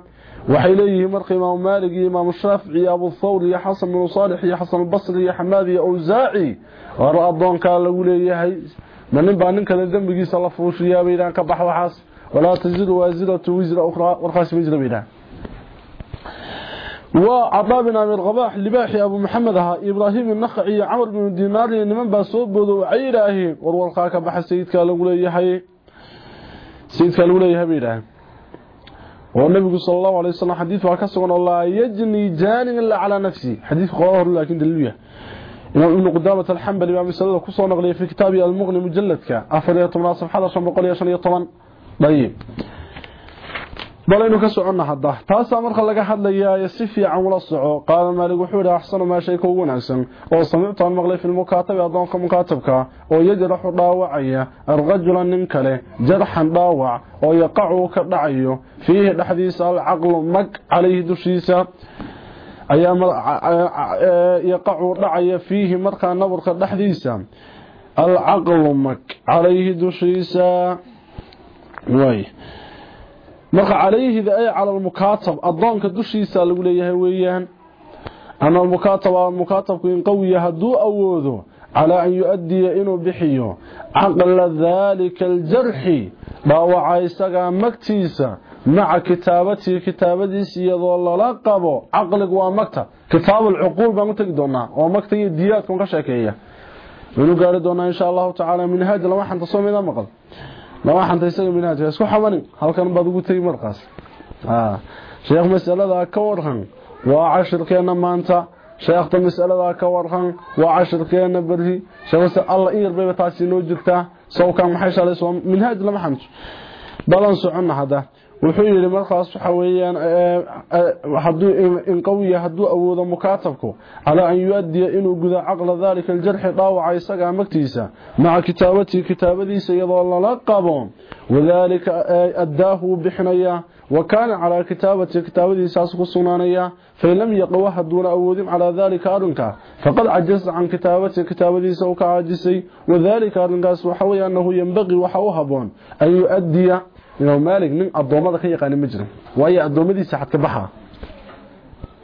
waxay leeyihiin marka imaamu maalig iyo imaamu shaafici iyo abu thawr iyo xasan binu saalix iyo xasan albasri iyo xamaad iyo awsaaci war adoonkaa lagu leeyahay ma nin baa nin kale dembigiisa la fuushiyaa bay yidhahan ka bax waxaas walaa taziru waasiratu wisra ukhraa warkaas ma jira bay yidhahan وعطاء بن أبي الغباح لباحي أبو محمد ها إبراهيم النخعي عمر بن دينار لمن باسوب بودو وعيره ورورقاك بح سيدك لغولي يحيي سيدك لغولي يحيي والنبي صلى الله عليه وسلم حديث وكسر الله يجني إلا على نفسي حديث قرار لكن دلوية ابن قدامة الحنبلي بأمي سلطة كسر نغلي في كتابي المغني مجلدك أفرية مناصف حدا شنبقل يشن يطمان طيب balaynu ka soconna hadda taasaa marka laga hadlayaa si fiican ula soco qaala maalig wuxuu yidhi axsanu maa shayka ugu wanaagsan oo samictu aan maqlay filmukaatabi addoonka mukaatabka oo yajraxu dhaawacaya arrajula nin kale jarxan dhaawac oo yaqacu ka dhacayo fiihi dhexdiisa alcaqlu mag calayhi dushiisa yaqacu dhacaya fiihi markaa naburka dhexdiisa alcaqlu mag calayhi dushiisa marka calayhida ay cala almukaatab addoonka dushiisa lagu leeyahay weeyaan ana almukaataba mukaatabku in qawiya hadduu awoodo calaa an yu-addiya inuu bixiyo caqla daalika aljarxi dhaawaca isagaa magtiisa maca kitaabatihi kitaabadiisa iyadoo lala qabo caqligu waa magta kitaab alcuquul baan u tegi doonaa oo magta iyo diyaadkan ka sheekeeya waynu gaari doonaa insha allahu tacaala minhaaj lama xanta soo mida maqal lama xanta isaga minhaajka isku xamanin halkan baad ugu tegi markaas sheekh masalada ka warran waa cashirkeena maanta sheekhta masalada ka warran waa cashirkeena beri sheekh alla in yarbayba taasi noo jirtaa sawkan maxay shalay soo minhaaj lama xanto balan soconna hada wuxuu yiri markaas waxa weeyaan in qawiya haduu awoodo mukaatabku ala an yuadiya inuu guda aqla dalika aljarh dhaawaca isaga magtiisa maca kitaabati kitaabadiisa iyadoo lala qabo wadalika adaahu bixnaya وكان على كتابة كتابته ساسك الصنانية فإن لم يقوى دون أودهم على ذلك أرنك فقد عجز عن كتابة كتابته سوك عاجسي وذلك أرنك سوحوي أنه ينبغي وحوهبون أن يؤدي inuu maalig nin adoomada ka yaqaan ma jiro waayo adoomadiisa xad ka baxa.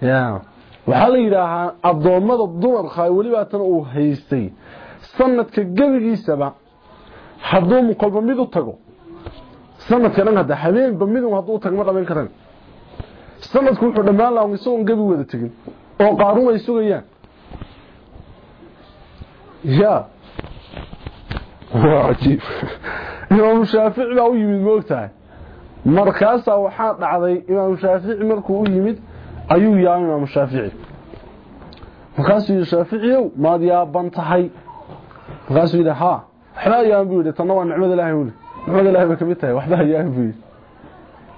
Ya. Waxa la yiraahaa adoomada dumarka waliba tan uu haystay. Sanadka gabigiisaba haduu muqalba mid u tago. Sanadka dhan hada habeenba mid uu haduu tago ma qaban karan sanadku wuxuu dhamaan lahaa isagoo gabi wada tagin oo qaarun way sugayaan. Ya واجب. إمام شافعي أو يمد وقتها مركاسا وحا دحداي إمام شافعي مركو يمد. ايو يا إمام شافعي. فخاسو شافعي ما ديا بنتحي فخاسو ده ها. حلا يا ام بيد تنوا نعمه الله يقول. نعمه الله بكبتها وحدها يا ام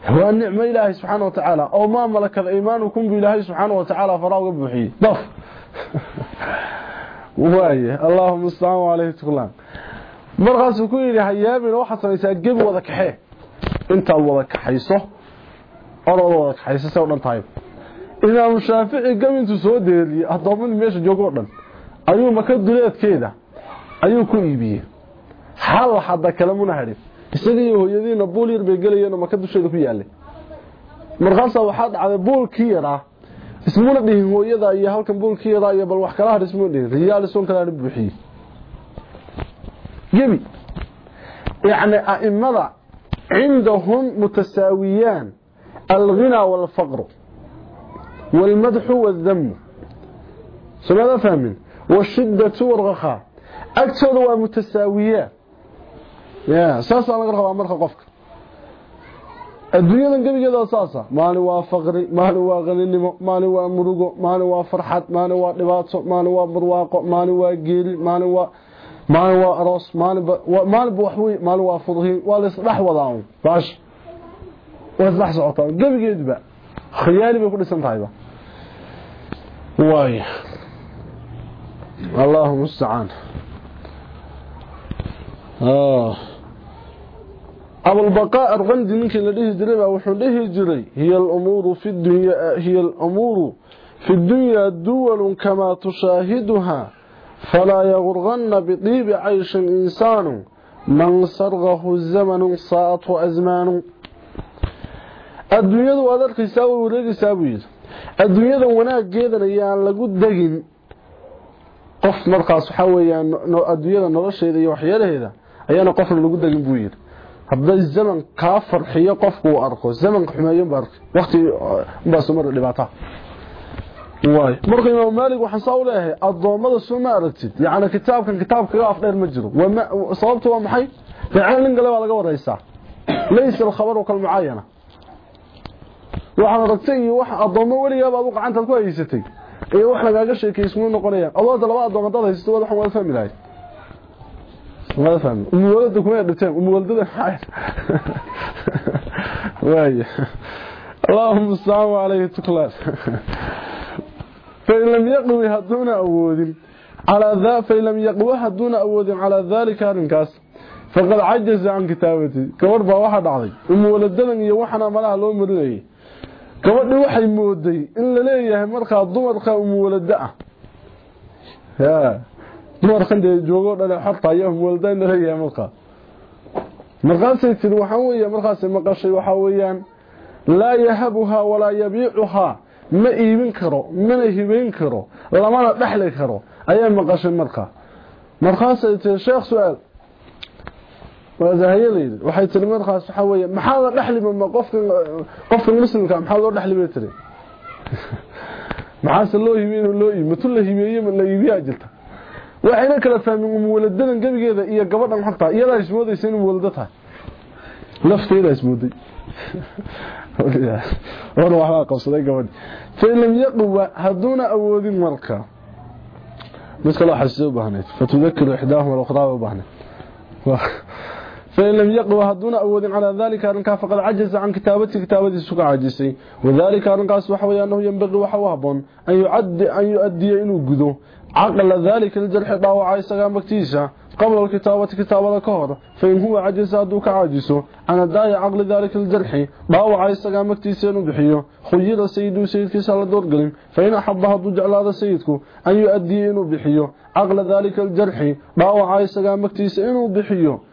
هو النعمه الله سبحانه وتعالى. أو ما ملك الإيمان وكم بإله سبحانه وتعالى فراغ بحي ضف وهاي. اللهم صل على سيدنا markaasuu ku yidhi hayaabina waxaad samaysaa gebi wada kaxee intaad wada kaxayso orooda wada kaxayso se o dhan imaamu shaafici gebi soo deeliyey addoomadii meesha joogo o dhan ayuu maka duleedkeeda? Ayuu ku iibiyey. Hal hadda kale muna hadhin isagii hooyadiina buul yar bay gelayeenoo maka dusheeda ku yaalay markaasaa waxaa dhacday buulkii yaraa ismuna dhihin hooyada iyo halkan buulkii yaraa iyo bal wax kala hadh ismuna dhihin. Riyaal ison kalaana buuxiyey جبي يعني أئمة عندهم متساويان الغنى والفقر والمدح والذم. سماذا فهمين والشدة والرخاء. أكثر ومتساويان. يا ساسا أنا أقرأ أمرها وقفك الدنيا دن قبل جدا ساسا. ما لوا فقري ما لوا غنين ما لوا مرقو ما لوا فرحة ما لوا لباتو ما لوا برواقو ما لوا قيري ما لوا ما هو أرس ما هو أحوي ما هو أفضه ولسلح وضعه باش. ولسلح سعطان قبل قيد بقى خيالي بكل سنة طيبة واي الله اللهم آه. أبو البقاء أرغند منك لديه جريبا وحليه جري هي الأمور في الدنيا هي الأمور في الدنيا دول كما تشاهدها. Falaa yagurganna bidiibi cayshin insaanu man sargahu zamanu saa'athu asmaanu adduunyadu waad arkaysaa way wareegaysaa buu yidhi adduunyada wanaageedan ayaan lagu degin qof markaas waxaa weyaan adduunyada nolosheeda iyo waxyaalaheeda ayaana qofna lagu degin buu yidhi hadday zaman kaa farxiyo qofku uu arko zamanka xumeeyo ba arki waqti unbaa soo mara dhibaata u leeyahay addoommada soo ma aragtid yacni kitaabkan kitaab kaga afdheer ma jiro sababtu waa maxay ficlan nin gale baa laga waraysaa laysa alkhabaru kalmucaayana waxaad aragtay iyo wax addoommo weligaaba adu gacantaad ku haysatay iyo wax lagaaga sheekay ismu noqonayaan adooda laba addoom haddaad haysato waad waxan waad fahmi lahayd wada fahmi umuwalada kuma dhiteen umuwaladada waay allahumma salaamu alayhi tuklas فإن لم يقوي هدون أودين على ذا فإن لم يقوي هدون أودين على ذلك أرنكاس فقد عجز عن كتابتي كوربا واحد عضي umuwaladadan iyo waxana malaha loo marinayay gabadhi waxay mooday in la leeyahay markaa dumarka umuwalada ah ya dumarkan dee joogo dhale umuwalada in la leeyahay markaa markaasay tiri waxaa weeye markaasay maqashay waxaa weeyaan laa yahabuhaa walaa yabiicuhaa ma iibin karo mana hibayn karo lamana dhexli karo ayaa maqashay markaa markaasay tiri sheekh su-aal waazahayadayda waxay tiri markaas waxaa weeye maxaa la dhexliba ma qofkan qofkan muslimka maxaa loo dhexlibay tiri maxaase loo hibeyn loo iibi matu la hibeeye la iibiyaa jirta waxayna kala fahmin umuwaladadan gebigeeda iyo gabadhan xorta iyadaa ismoodaysa in umuwalado tahay lafteeda ismooday war waxbaa qabsaday gabadhi fain lam yaqwa hadduuna awoodin marka mid kaloo xasiisa u baahnayd fatudakiru ixdaahuma alkhraa u baahnayd فإن لم يقوى هدون أود على ذلك أنك فقد عجز عن كتابته كتابته سكع عجزي وذلك أنك أصبحوا أنه ينبغي وحواب أن يؤدي, أن يؤدي إنه قدو عقل ذلك الجرح ضاوع عيسى مكتيسة قبل الكتابة كتابة كهر. فإن هو عجز أدوك عاجسه أنا داي عقل ذلك الجرح ضاوع عيسى مكتيسة نبحيه خير سيد سيدك سال دور قلم فإن أحبها ضجع هذا سيدك. أن يؤدي إنه بحيه عقل ذلك الجرح ضاوع عيسى مكتيسة إنه بحيه فعل wuu samaynaya wa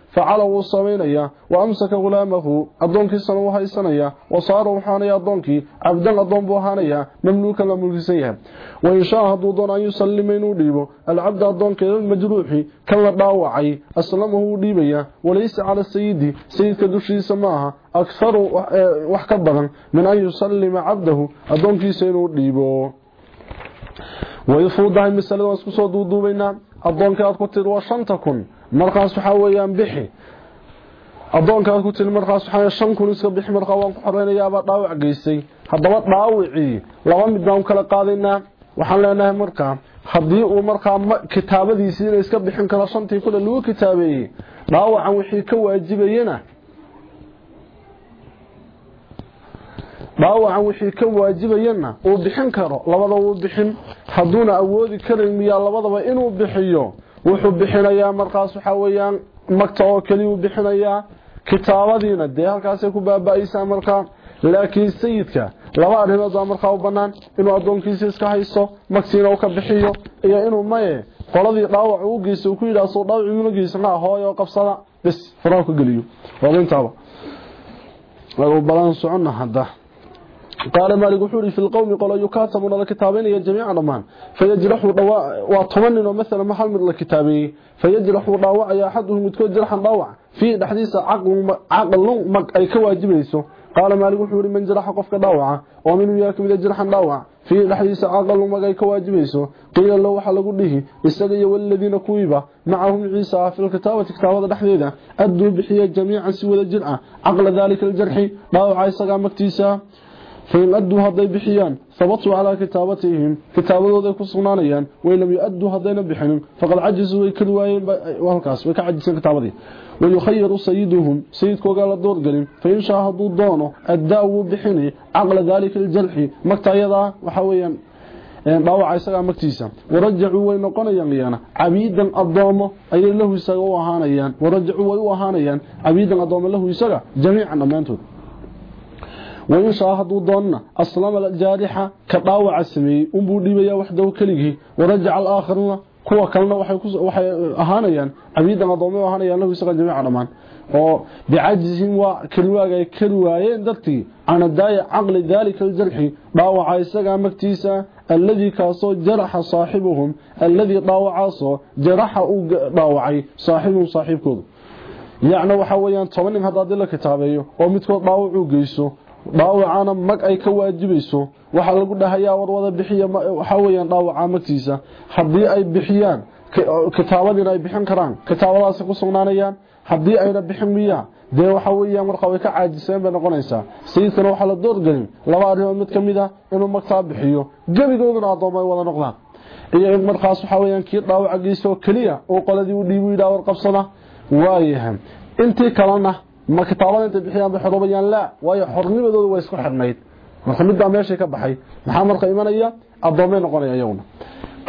ghulaamahu adoonkiisana wuu haysanaya wa saara waxaanaya adoonkii cabdan adoon buu ahaanaya mamluukan la mulkisan yahay wa in shaa hadduu doono an yusallima inuu dhiibo alcabda adoonkeeda majruuxi kan la dhaawacay aslamahu wuu dhiibaya walaysa cala sayidi sayidka dushiisa ma aha akharu wax ka badan min an yusallima cabdahu adoonkiisa inuu dhiibo markaas waxaa weeyaan bixi. Adoonka aad ku tiri markaas waxaa shan kun iska bixi markaa waan ku xoreynayaabaa dhaawac geystay. Haddaba dhaawicii laba mid baan kala qaadaynaa waxaan leenahay markaa haddii uu markaa kitaabadiisii inay iska bixin karo shantii kule lagu kitaabeeyey dhaawacan wixii ka waajibayana dhaawacan wixii ka waajibayana uu bixin karo labada wuu bixin. Hadduuna awoodi karin miyaa labadaba inuu bixiyo wuxuu bixinayaa markaas waxaa weeyaan magta oo keliya uu bixinayaa kitaabadiina. Dee halkaasay ku baaba-aysaa markaa laakiin sayidka laba arrimood baa markaa u bannaan. Inuu addoonkiisa iska haysto magtiina uu ka bixiyo iyo inuu maye qoladii dhaawac uu geysta ku yidhaha soo dhaawac iguna geysa maa hooyo qabsada bes faraha ka geliyo. Warintaaba balan soconna hadda قال مالك وحوري في القوم قالوا يكاتبون على كتابين يا جميع نمان فيجرحوا ضواء واتمنن مثلا محل من الكتابي. فيجرح ضواء يا أحدهم يتكون جرحا ضواء. في الحديث عقل عقل ما أي كواجبيسو قال مالك وحوري من جرح قف ضواء ومن ياكم اذا جرحا ضواء. في الحديث عقل ما أي كواجبيسو قيل له waxaa lagu dhigi isaga iyo waladina معهم عيسى في الكتابة تكتابة دحديدة أدوا بحية جميعا سوى الجرعة عقل ذلك الجرح. ضواء عيسى قام اكتيسه ku sugnaanayaan wain lam yu-adduu haddayna bixinin faqad cajisuu way kari waayeen halkaas way ka cajiseen kitaabadii wayukhayaru sayiduhum sayidkoogaa la doorgelin fain shaa hadduu doono addaa wuu bixini caqla daalika aljarxi magta ayadaa waxaa weeyaan dhaawaca isagaa magtiisa warajacuu way noqonayaan iyana cabiidan adoomo ayay lahu isaga u ahaanayaan warajacuu way u ahaanayaan cabiidan adoomo lahu isaga jamiican dhammaantood unbuu dhiibayaa waxdahu keligii warajaca alaaakharuna kuwa kalena waxay ahaanayaan cabiidan adoomay ahaanayaan lahu isaga jamiica dhammaan oo bicajzihim waa keliwaaga ay keli waayeen dadkii can adaaya caqli daalika aljarxi dhaawaca isagaa magtiisa alladii kaasoo jaraxa saaxibuhum alladii dhaawacaasoo jaraxa uu dhaawacay saaxibuhum saaxiibkoodu yacni waxaa weeyaan toban nin haddaadii la kitaabeeyo oo midkood dhaawacuu geyso dhaawacana mag ay ka waajibayso waxaa lagu dhahayaa warwada bixiya waxaa weyaan dhaawacaa magtiisa. Haddii ay bixiyaan kitaabadiina ay bixin karaan kitaabadaasi ku sugnaanayaan haddii ayna bixin miyaa dee waxa weyaan markaa way ka caajiseen bay noqonaysaa. Sayidkana waxaa la doorgelin laba arrimood mid ka mid a inuu magtaa bixiyo. Gebigooduna addooma ay wada noqdaan. Iyo in markaas waxaa weyaan kii dhaawaca geyso keliya uu qoladii u dhiibu yidhaha warqabsada waayahay intii kalena ma ka taabanayta bixiyaan xurubayaan la way xurnimadoodu way isku xirnayd maxamed da meeshii ka baxay maxaa marka imanaya adoomay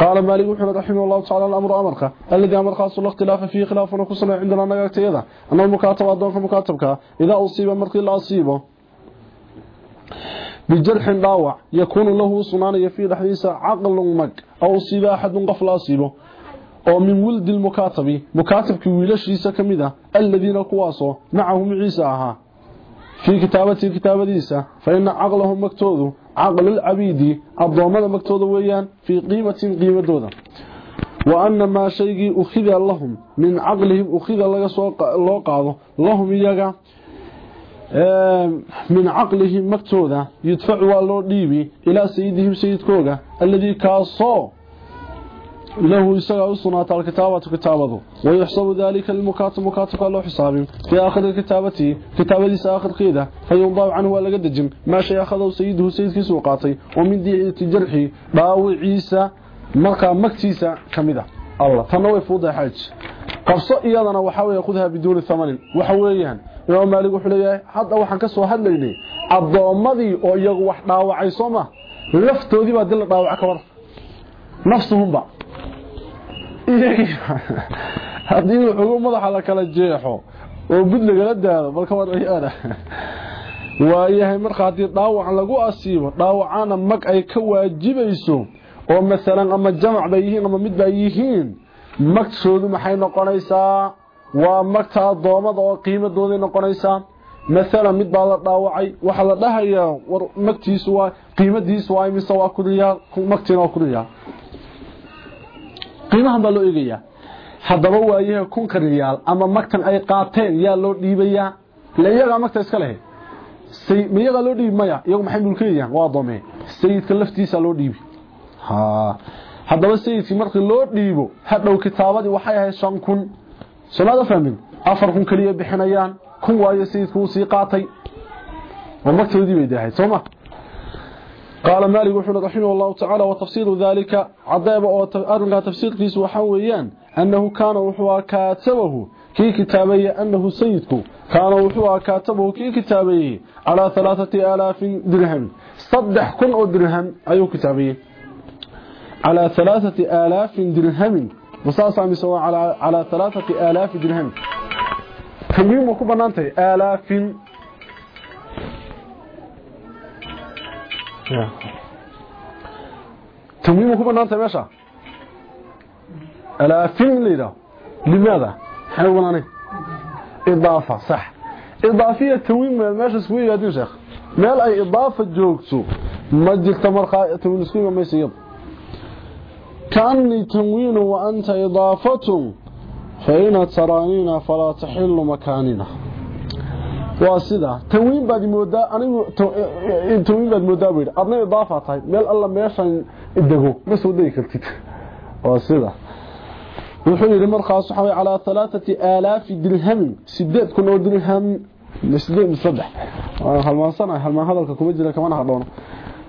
قال مالك وحمد رحمه الله تعالى الأمر أمرك. الذي أمر خاص الاختلاف فيه خلاف ونكسنا عندنا نقاك تيدا مكاتب المكاتب أدوانك إذا أصيب أمرك إلا أصيبه بجرح ضاوع يكون له صنان يفيد حديثة عقل مك. أو أصيب أحد قفل أصيبه. Wildi lmukaatabi mukaatabkii wiilashiisa ka mid ah aladiina kuwaasoo macahum ciisa ahaa fii kitaabatihi kitaabadiisa fa ina caqlahum magtoodu caqlulcabiidi addoommada magtooda weeyaan fii qiimatin qiimadooda wa ana maa shaygii ukhida lahum min caqlihim ukhida loo qaado lahum iyaga min caqlihim magtooda yudfacu waa loo dhiibi ilaa sayidihim sayidkooga alladii kaasoo له يسغى سنات الكتابة كتابته ويحسب ذلك المكاتب مكاتب الله حسابه. في آخر الكتابة كتابة آخر قيدة فينضع عنه ولا قدجم ما شيء أخذه سيده سيد كيس وقاطي ومن دي جرحي باو عيسى مركا مكتيسة كمدة. الله تنوي فوضى حاج. قبصة إيادنا وحاول يأخذها بدون ثمن. وحاوليان إمام مالك وحليه حتى وحن كسو هدليني الضوامضي أو يغو وحداوع عيصومة لفتو دي با دل داوع كور نفسهم بقى haddii wuxugu madaxa la kala jeexo oo gud lagala daado balka war ciyaara waayahay marka haddii dhaawac lagu asiibo dhaawacana mag ay ka waajibayso oo masalan ama jamac bay yihiin ama mid bay yihiin magtoodu maxay noqonaysaa? Waa magta adoomada oo qiimadooday noqonaysaa? Masalan mid baa la dhaawacay waxaa la dhahayaa war magtiisu waa qiimadiisu waa mise waa kuriyaa magtiina waa kuriyaa qiimahan baa loo eegayaa haddaba waayaha kunka riyaal ama magtan ay qaateen yaa loo dhiibayaa ila iyagaa magta iska lehe. Miyagaa loo dhiibi iyagu maxay mulkeyayaan waa adoomee sayidka laftiisa loo dhiibi. Haddaba sayidkii markii loo dhiibo hadhow kitaabadii waxay ahayd shan kun. Somaada fahmin? Afar kun keliya bixinayaan. Kun waayo sayidku uu sii qaatay. Oo magtoodii bay dahayd sooma قال مالك وحنا رحمه الله تعالى وتفسير ذلك عذاب أرنها تفسير كيس وحويان أنه كان وحوى كاتبه كي كتابي أنه سيدك كان وحوى كاتبه كي كتابي على ثلاثة آلاف درهم. صدح كن درهم. أي كتابي على ثلاثة آلاف درهم. وصاصا مسوا على على ثلاثة آلاف درهم. كمين وكبنانتي آلاف تميم كما نانت ماشا الافين ليدا لماذا إحنا قلنا اضافه صح اضافيه تميم ماشا سوي يا شيخ مال اي اضافه جوجتو ما جلت مرخا تميم ما يسيب كاني تموين وانت اضافه فإن ترانينا فلا تحل مكاننا waa sida tanwiin baad moodaa anigu tanwiin baad moodaa buu adna idaafa tahay meel alla meeshan dego ma soo degi kartid waa sida wuxuu yiri markaas waxa way calaa 3000 dirham sideed kun oo dirham misdeed saddex halmaasana halmaan hadalka kuma jira kama hadhoono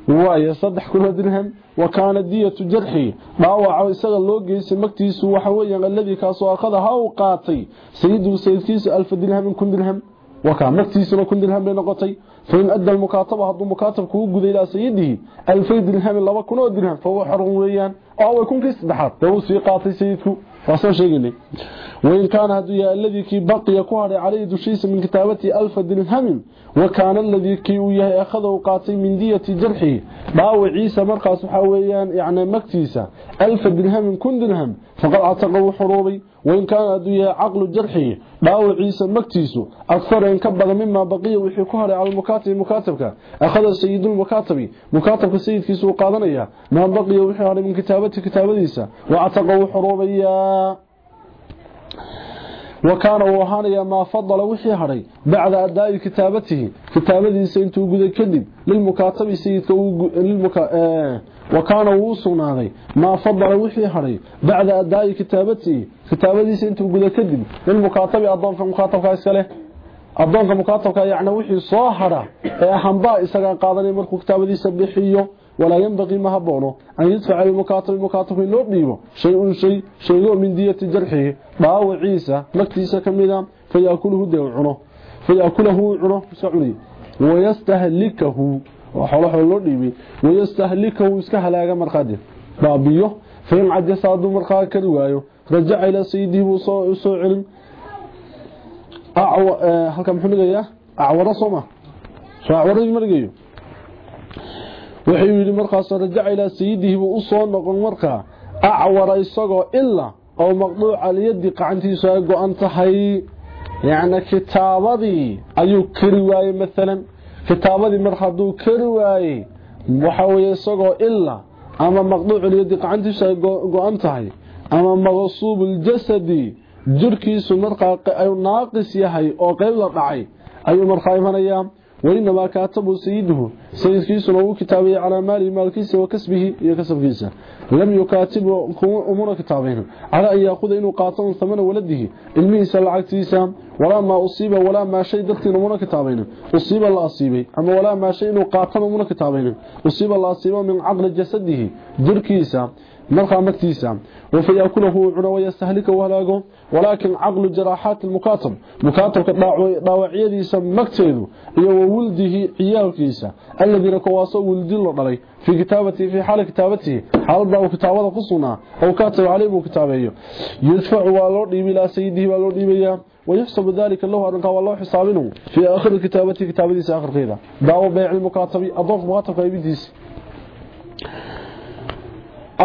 waayo saddex kun oo dirham wa kaana diyatu jarxi dhaawaca isaga loo geysay magtiisu waxa weeyaan alladii kaasoo akhada ha uu qaatay sayidu sayidkiisu alf dirham kun dirham وكان مكتيسنا كن درهم بين قطي فإن أدى المكاتبة هذا المكاتب كو قد إلى سيده. ألفي درهم لما كنوا درهم فهو حرم ويان أو يكون كيس دحات دو سيقاتي سيدكو فأصلا شيء وإن كان هذا الذي كي بقي كوهر عليه دشيس من كتابته ألف درهم. وكان الذي كي وياه أخذه قاتي من دية جرحه. باو عيسى مرقص حويان يعني مكتيسة. ألف درهم كن درهم. فقد اعتقوا حروبي. وإن كان هذا عقل جرحه باو عيسى مكتيسه أكثر إن كبغ مما بقي وحي كوهر على المكاتب مكاتبك. أخذ سيد المكاتب مكاتبك سيد كيسو قادنيا. ما بقي وحي من كتابته كتابديسة واعتقوا حروبي وكان وهانيا ما فضل وحي هري. بعد أداء كتابته. كتابديسة إنتو قد كذب. للمكاتب سيدك للمكا... آه. وكان وصناغي ما فضل وحي هري. بعد أداء كتابته كتابديسة انتو قد كذب للمكاتب أضان في المكاتب كاسكاله أضان مكاتب يعني وحي صاهرة. أحنباء إساقا قادني مركو كتابديسة بحيه ولا ينبغي ما هبونه. أن يدفع المكاتب المكاتب من ديبه شيء شيء شيء من دية جرحه. باو عيسى. مكتيسة كميدا فيأكله ديو عنه. فيأكله عنه. سعودي ويستهلكه. وحوله لور ديبه ويستهلكه اسكهلاغا مرقاده بابيه فين عجز هذا مرقا كدوايو رجع إلى سيده علم أعو halka muxuu dhigayaa acwara soma soo acwaradii margayo wuxuu yidhi markaas rajaca ilaa sayidihi buu u soo noqon markaa acwara isagoo ilaa oo maqduuca liyadii qacantiisu ay go-an tahay yacni kitaabadii ayuu kari waayey maalan kitaabadii mar hadduu kari waayey waxa weeye isagoo ilaa ama maqduucu liyadii qacantiisu ay go-an tahay ama maqsuubuljasadi jirkiisu markaa naaqis yahay oo qeyb la dhacay ayuu markaa imanayaa وإنما كاتبه سيده. سيد كيسنا هو كتابه على مال كيسه وكسبه يكسب كيسه لم يكاتبه أمور كتابين على أن يأخذ إنه قاطن ثمن ولده. الميسى العكتيسة ولا ما أصيبه ولا ما شيء درتين أمور كتابين أصيب الله أصيبه أما ولا ما شيء إنه قاطن أمور كتابين أصيب الله أصيبه من عقل جسده. در كيسة مرقى مكتيسة فياكله عنا ويستهلك ولاقه ولكن عقل الجراحات المكاتب مكاتب ضاوعية سمكتيده يو ولده عيالكيسا الذي ركواصه ولدي لدري في كتابته في حال كتابته. حال ضاو كتابته قصنا أو كاتب عليهم كتابيه يدفع ولو إلى سيده سيدي ولو ويحسب ذلك الله أنك والله حسابينه في آخر كتابته كتابتي آخر خيرا دعوه بيع المكاتب أضاف مكاتب قيبتي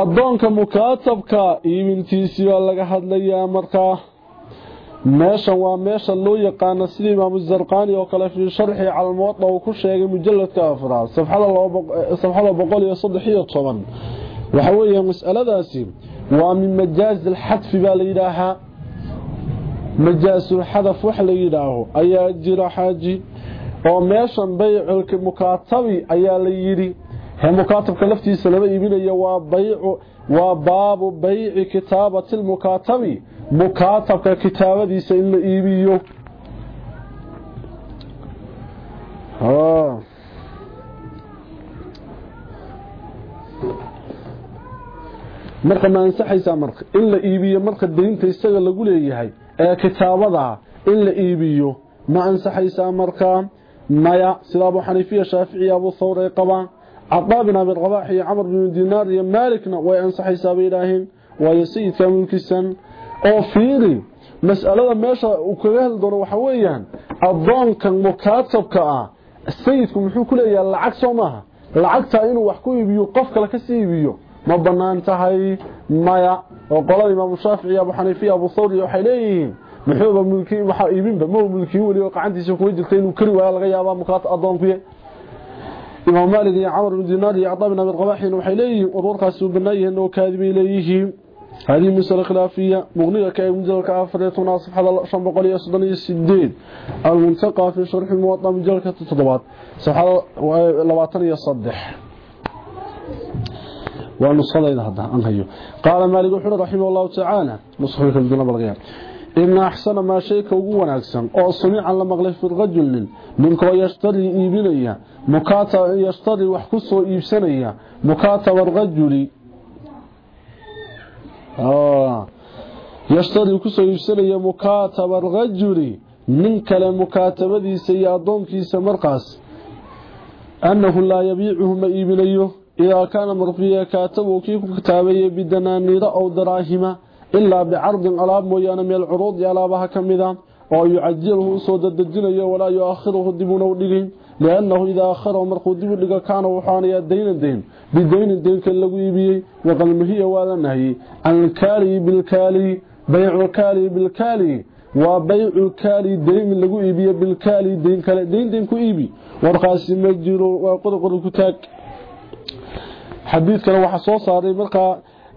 addoonka mukaatabka iibintiisi baa laga hadlayaa markaa meeshan waa meesha loo yaqaana sida imaamu zarqaani oo kale fii sharxi calmuwada uu ku sheegay mujaladka afraad eh, safxada boqol iyo saddex iyo toban. Waxa weeye masaladaasi waa min majaazi alxadfi baa la yidhaahaa. Majaasulxadaf wax la yidhaaho ayaa jira xaaji oo meeshan baycul mukaatabi ayaa la yidhi. المكاتب كلفتي سلبا يبينيا وبيع وباب بيع كتابة المكاتب. مكاتب كتابة دي سيلا يبينيو آه. مرقى ما انسحيسا مرقى إلا إيبيو مرقى الدين تيستغل لقول إيهاي. إيه كتابة إلا إيبيو ما انسحيسا مرقى ما يا سلاب حنيفية شافعي أبو ثوري قبان عطابنا بالرباح يا عمر بن دينار يا مالك مالكنا وينصح حساب إلهين ويسيد كامل كسان أو فيري مسألة ماشا وكذل دون وحويا الضان كان مكاتب كأه السيد كمحو كله يا العكس وماها العكس اينو وحكوه بيو قفك لكسي بيو ما بنان تهي مايا وقلال امام الشافعي أبو حنيفي أبو صوري وحليه محيوب ملكي محايبين بمو ملكي وليوق عندي سوكوه جلتين وكري ويا لغي ابا مكاتب الضان فيه bin dinaar iyo cadaa bin abi qabaxin waxay leeyihiin warwarkaasi uu banaan yihiin oo kaadibay leeyihiin هذه مسألة خلافية مغنية كمجلة كافرية ناصف حضر شنبقلية صدنية السدين. المنتقى في شرح الموطن مجلة كتطبات صفحة لباطنية صدح ونصلي هذا أنهيه قال مالك وحر رحمه الله تعالى. نصحه في الجنة بالغير إن أحسن ما شيك وقوان أكسن أو صميعا لما في الرجل منكو يشتري إيبينيا مكاتا يشتري وحكسه إيبسانيا مكاتا الرجل آه يشتري كسو إيبسانيا مكاتا الرجل من كلا مكاتبة سيادون كيس مرقاس أنه لا يبيعه ما إيبينيه إذا كان مرقيا كاتبه كيف كتابيه بدنانير أو ilaa bicardin alaab mooyaane meel curuudi alaabaha ka mida oo yucajiluhu u soo dadejinayo walaa yu-akhiruhu dibunau dhigin liannahu idaa akharahu markuu dib u dhigo kaana wuxuanayaa dayna dayn bidayni daynka lagu iibiyey waqadmahiya waa la nahiyey alkaaliyi bilkaaliyi bayculkaaliyi bilkaaliyi waa baycu kaali dayni lagu iibiye bilkaali dayn kale dayn dayn ku iibi warkaasi ma jiro waa qorqor ku taag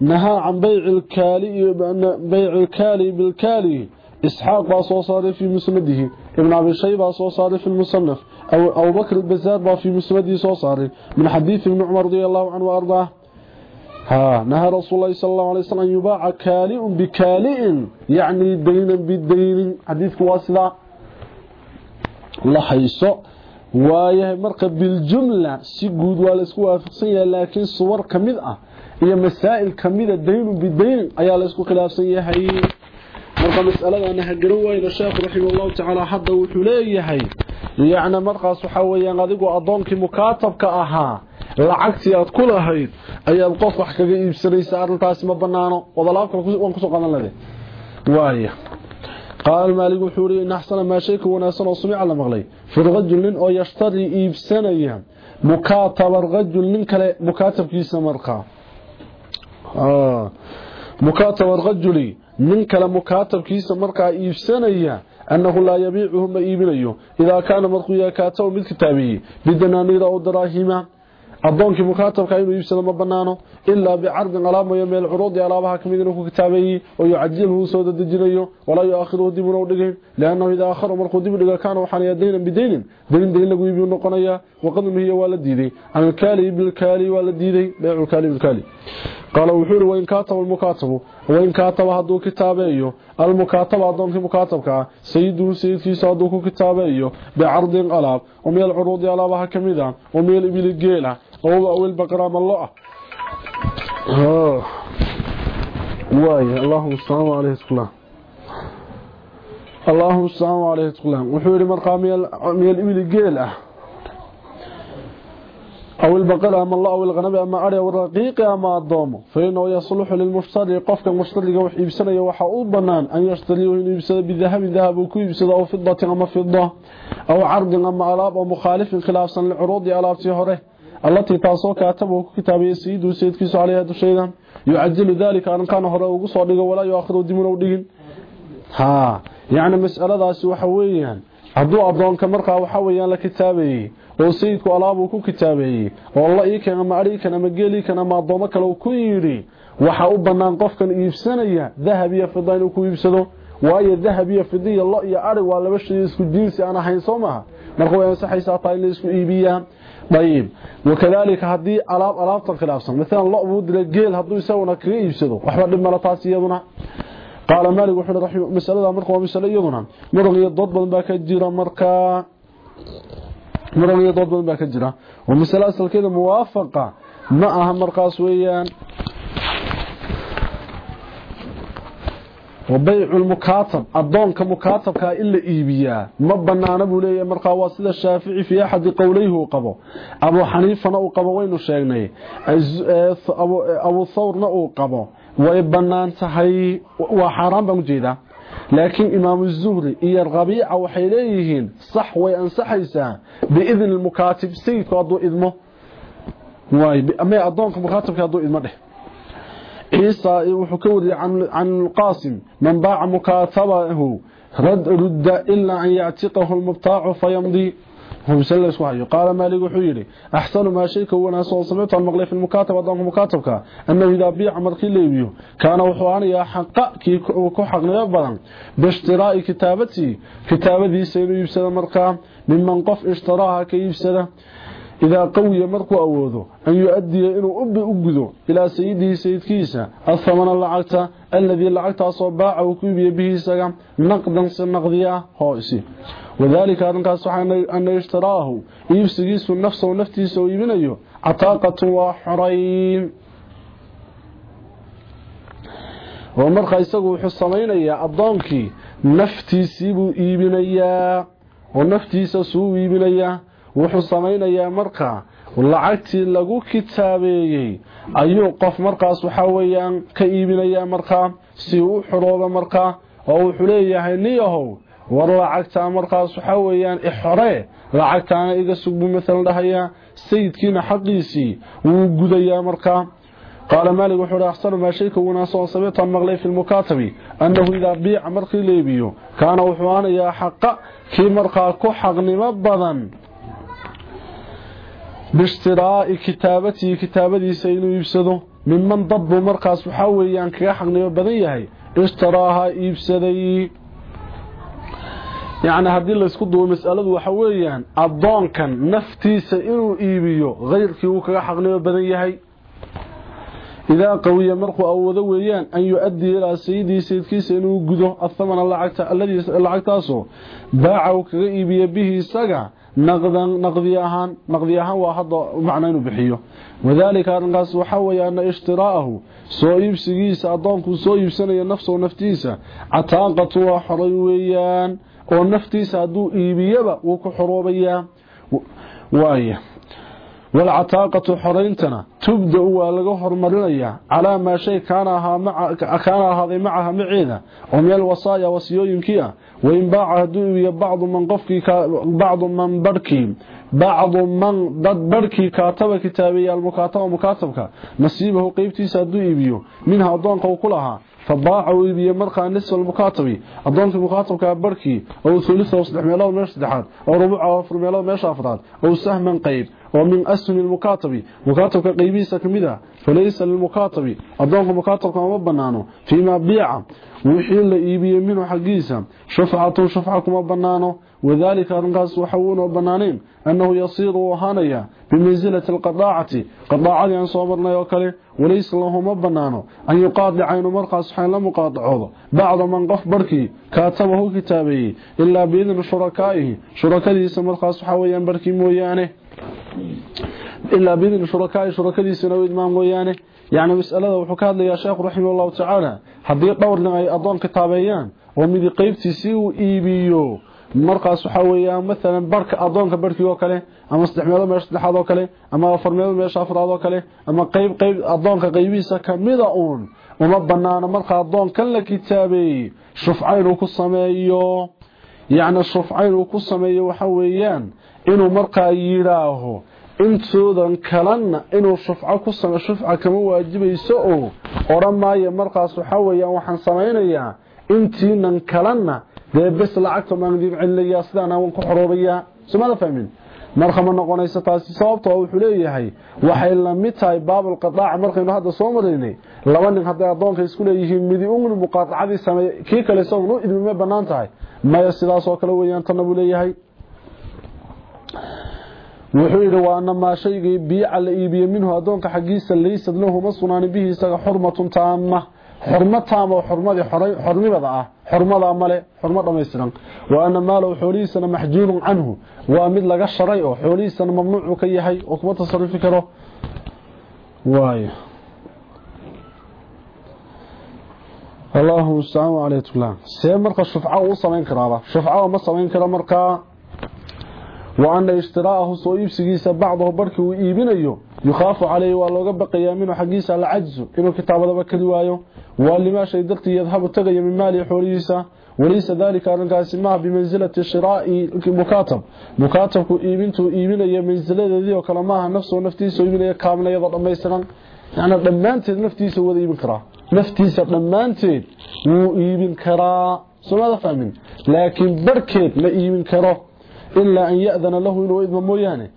نهى عن بيع الكالي بأن بيع الكالي بالكالي. إسحاق باصوصار في مسنده. ابن أبي شيبة باصوصار في المصنف. أو, أو بكر البزار في مسنده صوصار من حديث ابن عمر رضي الله عنه وأرضاه. ها نهى رسول الله صلى الله عليه وسلم يباع كالئ بكالئ يعني دينا بالدين حديث واسلا الله حيث ويمرق بالجملة. سيقود والاسكوا فقصية لكن صور كمذعة iyo masaa'il kamida daynu bidayn ayaa la isku khilaafsan yahay. Marka mas'aladana ha garan weyno sheekhu raximahullahu tacaala hadda wuxuu leeyahay yacni markaas waxaa adigu addoonkii mukaatabka ahaa lacagti aad ku lahayd ayaa qof wax kaga iibsanaysa arintaas ma banaano wadalaab kale waan ku soo qadan lade waaya qaal maalig wuxuu ii in axsana maa shay oo sumica la maqlay. Fi nin oo yashtarii iibsanaya mukaataba rajul nin kale mukaatabkiisa markaa mukaataba rajuli nin kale mukaatabkiisa markaa iibsanaya annahu laa yabiicuhu ma iibinayo idaa kaana markuu yakaataw mid kitaabeeyey bidanaaniira ow daraahima addoonkii mukaatabka inuu iibsado ma banaano ilaa bicardin alaamayo meel curuudi alaabaha ka mid inuu ku kitaabeeyey oo yucajilhu soo dadejinayo walaa yuaakhiruhu dibunau dhigayn liannahu idaa akhara markuu dib dhiga kaana waxaanaya daynan bidaynin dayn dayn lagu iibiyu noqonaya waqadmihiya waa la diiday alkaali bilkaali kaataba hadduu kitaabeeyo almukaataba addoonkii mukaatabka ah sayiduhu sayidkiisa hadduu ku kitaabeeyo bicardin alaab oo meel curuudi alaabaha kamid ah oo meel ibili geela oo awil baqraam allo ah واي اللهم صل عليه وسلم اللهم صل عليه وسلم وحوري مرقى ميل إبل جيل أو البقر أما الله أو الغنم أما أري والرقيق أما الضوم. فإنه يصلح للمشتري قفك المشتري وحي يبسني وحاول بنان أن يشتريه يبسد بذهب ذهب وكي يبسد أو فضة أما فضة. أو عرض أما ألاب أو مخالف خلافا للعروض ألاب تهره التي تاسو كاتبه كتابه سيد وسيد كيسو عليها دشيدا يعجل ذلك أن كان هره ugu soo dhigo walaa yaakhiro dimun u dhigin ha yaani mas'aladaasi waxa weeyaan haduu adoonka markaa oo sayidku alaabu ku kitaabeeyay oo la ii kan ama ari kan ama geeli kan ama adoomo kale uu ku yiri waxa u banaan qofkan iibsanaya dahab iyo fidda inuu ku iibsado waayo dahab iyo fidda iyo la iyo ari waa laba shay isku jinsi aan ahayn Soomaa marka way saxaysaa taa in la isku iibiyaan طيب وكذلك هدي alaab alaabta khilaafsan مثلا lo buu dilay geel haduu isaguna kaga iibsado waxba dhib mala taas iyaduna قال مالك وحنا رحمه مسألة مركه ومسألة iyaduna muran iyo dood badan baa ka jira marka muran iyo dood badan baa ka jira oo mas'ala asalkeeda muwaafaqa ma aha markaas weeyaan وبيع المكاتب أدونك مكاتبك إلا إيبيا ما بنانا بولي مرقا واسد الشافعي في أحد قوليه قبو أبو حنيفة نو قبو وينو شاقني أبو, أبو ثور نو قبو ويبنان تحي وحرام بمجيدة لكن إمام الزهري إيا الغبيع وحيليهين صح وينصحيسا بإذن المكاتب سيدك أدو إذمه أما أدونك مكاتبك أدو إذمه عيسى وحكوري عن عن القاسم من باع مكاتبه رد رد إلا أن يعتقه المبتاع فيمضي. Wuxuu yiri ahsanu ma shayka wanaas oo sameeyo tan maqlay fil mukataba dan mukatabka annahu idha bi'a markii leebiyo kana wuxuu aanayaa xaqa ki ku xaqnimo badan bishtiraa'i kitabati kitabadiisa inuu iibsado markaa mimman qof ishtaraaha ka iibsada إذا قوي مركو أوذو أن يؤدي إنه أبي أقذو إلى سيده سيد كيسا الثمن اللعكة الذي اللعكة صباعه وكيبي به سقا wadaalika arrinkaas waxaa ana ishtaraahu iibsigiisu nafsahu naftiisa uu iibinayo. Cataaqatun waa xoray oo markaa isagu wuxuu samaynayaa addoonkii naftiisiibuu iibinayaa. Oo naftiisa suu iibinayaa. Wuxuu samaynayaa markaa lacagtii lagu kitaabeeyey. Ayuu qof markaas waxaa weyaan ka iibinayaa markaa si uu u xoroobo markaa oo wuxuu leeyahay niyahow war lacagtaa markaas waxa weeyaan ixoree lacagtaana iga sugbu maalan dhahayaa sayidkiina xaqiisii wuu gudayaa markaa qaala maalik wuxuu hi axsanu maa shayka wanaasoo sabiitan maqlay fi lmukaatabi annahu idaa biica markii leebiyo kaana wuxuu aanayaa xaqa kii markaa ku xaqnimo badan. Bishtiraa'i kitaabatii kitaabadiisa inuu iibsado miman dabbuu markaas waxaa weeyaan kaga xaqnimo badan yahay ishtaraaha iibsaday yacni haddii laysku duwo mas'aladu waxa weeyaan addoonkan naftiisa inuu iibiyo kayrkii uu kaga xaqnimo badan yahay. Idaa qawiya markuu awoodo weeyaan an yu-addiya ilaa sayidii sayidkiisa inuu gudo athamana lacagtaasoo baaca uu kaga iibiya bihi isaga naqdi ahaan naqdi ahaan waa hadda macna inuu bixiyo. Wadaalika arrinkaas waxa weeye ana ishtiraahu soo iibsigiisa addoonku soo iibsanaya nafsoo naftiisa cataaqatu waa xoray weeyaan oo naftiisa hadduu iibiyaba wuu ku xoroobayaa waaya walcataaqatu xoraintana tubda-u waa laga hormarinayaa calaa maa shay kaana ahaaday macaha maceeda oo meel wasaaya wasiyooyinkii ah wain baaca hadduu iibiyo bacdu man qofkii bacdu man barhkii bacdu man dad barhkii kaataba kitaabeeya almukaataba mukaatabka nasiibahu qeybtiisa hadduu iibiyo minha addoonka uu ku lahaa فباعوا بي مرقى نصف المكاتب اظن المكاتب كبركي أو ثلث أو ثلث ميلو مش دحات أو ربع أو افر ميلو مش افرات أو سهم من قيب ومن أسهم المكاتب مكاتب قيبيسه كميدا فليس للمكاتب اظن المكاتب كما بنانو فيما بيع. وحين لا يبي منه حقيسة. شفعة شفعة كما بنانو. وذلك أنقاس وحوون وبنانين أنه يصير وهانيا بمنزلة القضاعة. قضاعة عن صبرنا يوكله وليس الله مبنانه أن يقاضع عين مرقى سحين لم يقاضعه بعض من قف بركي كاتبه كتابه إلا بإذن شركائه. شركائه سمرقى سحين بركي موياني إلا بإذن شركائه شركائه سنويد مام موياني يعني. مسألة وحكاد لي يا شيخ رحمه الله تعالى. حضي قول أي أضان كتابيان. ومن قيبتي سيو إيبيو uu markaas waxaa weeyaan maalan barhka addoonka barhkii oo kale ama saddex meelood meesha saddexaad oo kale ama afar meelood meesha afraad oo kale ama qeyb qeyb addoonka qeybihiisa kamida uun. Uma banaano marka addoonkan la kitaabeeyey shufca inuu ku sameeyo. Yacni shufca inuu ku sameeyo waxa weeyaan inuu markaa yidhaaho intoodan kalena inuu shufco ku sameeyo shufca kama waajibayso oo odhan maayo. Markaas waxaa weeyaan waxaan samaynayaa intiinan kalena dee bes lacagta maandiib celinayaa sidaan aan ku xoroobayaa sumada fahmin? Marka ma noqonayso taasi sababtoo wuxuu leeyahay waxay la mid tahay baabul qadaaca markaynu hadda soo maraynay laba nin hadday addoonka isku leeyihiin midi un muqaadacadii sameeye kii kale isagun u idmimay bannaan tahay. Maya sidaas oo kale weeyaan tanna buu leeyahay. Wuxuu yidhi waa anamaa shaygii biica la iibiyey minhu addoonka xaggiisa laysad lahu ma sugnaani bihi isaga xurmatun taama xurmo taama oo xurmadii xornimada ah xurmadaa male xurmo dhammaystiran wa ana maalahu xoolihiisana maxjuulun canhu waa mid laga sharay oo xoolihiisana mamnuucu ka yahay oo kuma tasarufi karo waay allahu mustacaan caleyh tuklaan see marka shufca uu samayn karaaba shufca ma samayn karo markaa wa ana ishtiraahu soo iibsigiisa bacdahu barhkii uu iibinayo yukhaafu caleyhi waa looga baqayaa minhu xaggiisa alcajzu inuu kitaabadaba keli waayo ولما شيء يذهب تغي من مالي حوليسا وليس ذلك أرنقاس ما بمنزلة الشراء مكاتب. مكاتب إيمنت إيمن أي منزلة ذي وكلمها نفسه ونفتيس وإيمن أي كامل يضع ما يستغن يعني لمانت نفتيس وذي بكرا نفتيس لمانت وإيمن كرا. ثم هذا فهمين؟ لكن بركت ما إيمن كرا. إلا أن يأذن له إنه إذن مويانه يعني.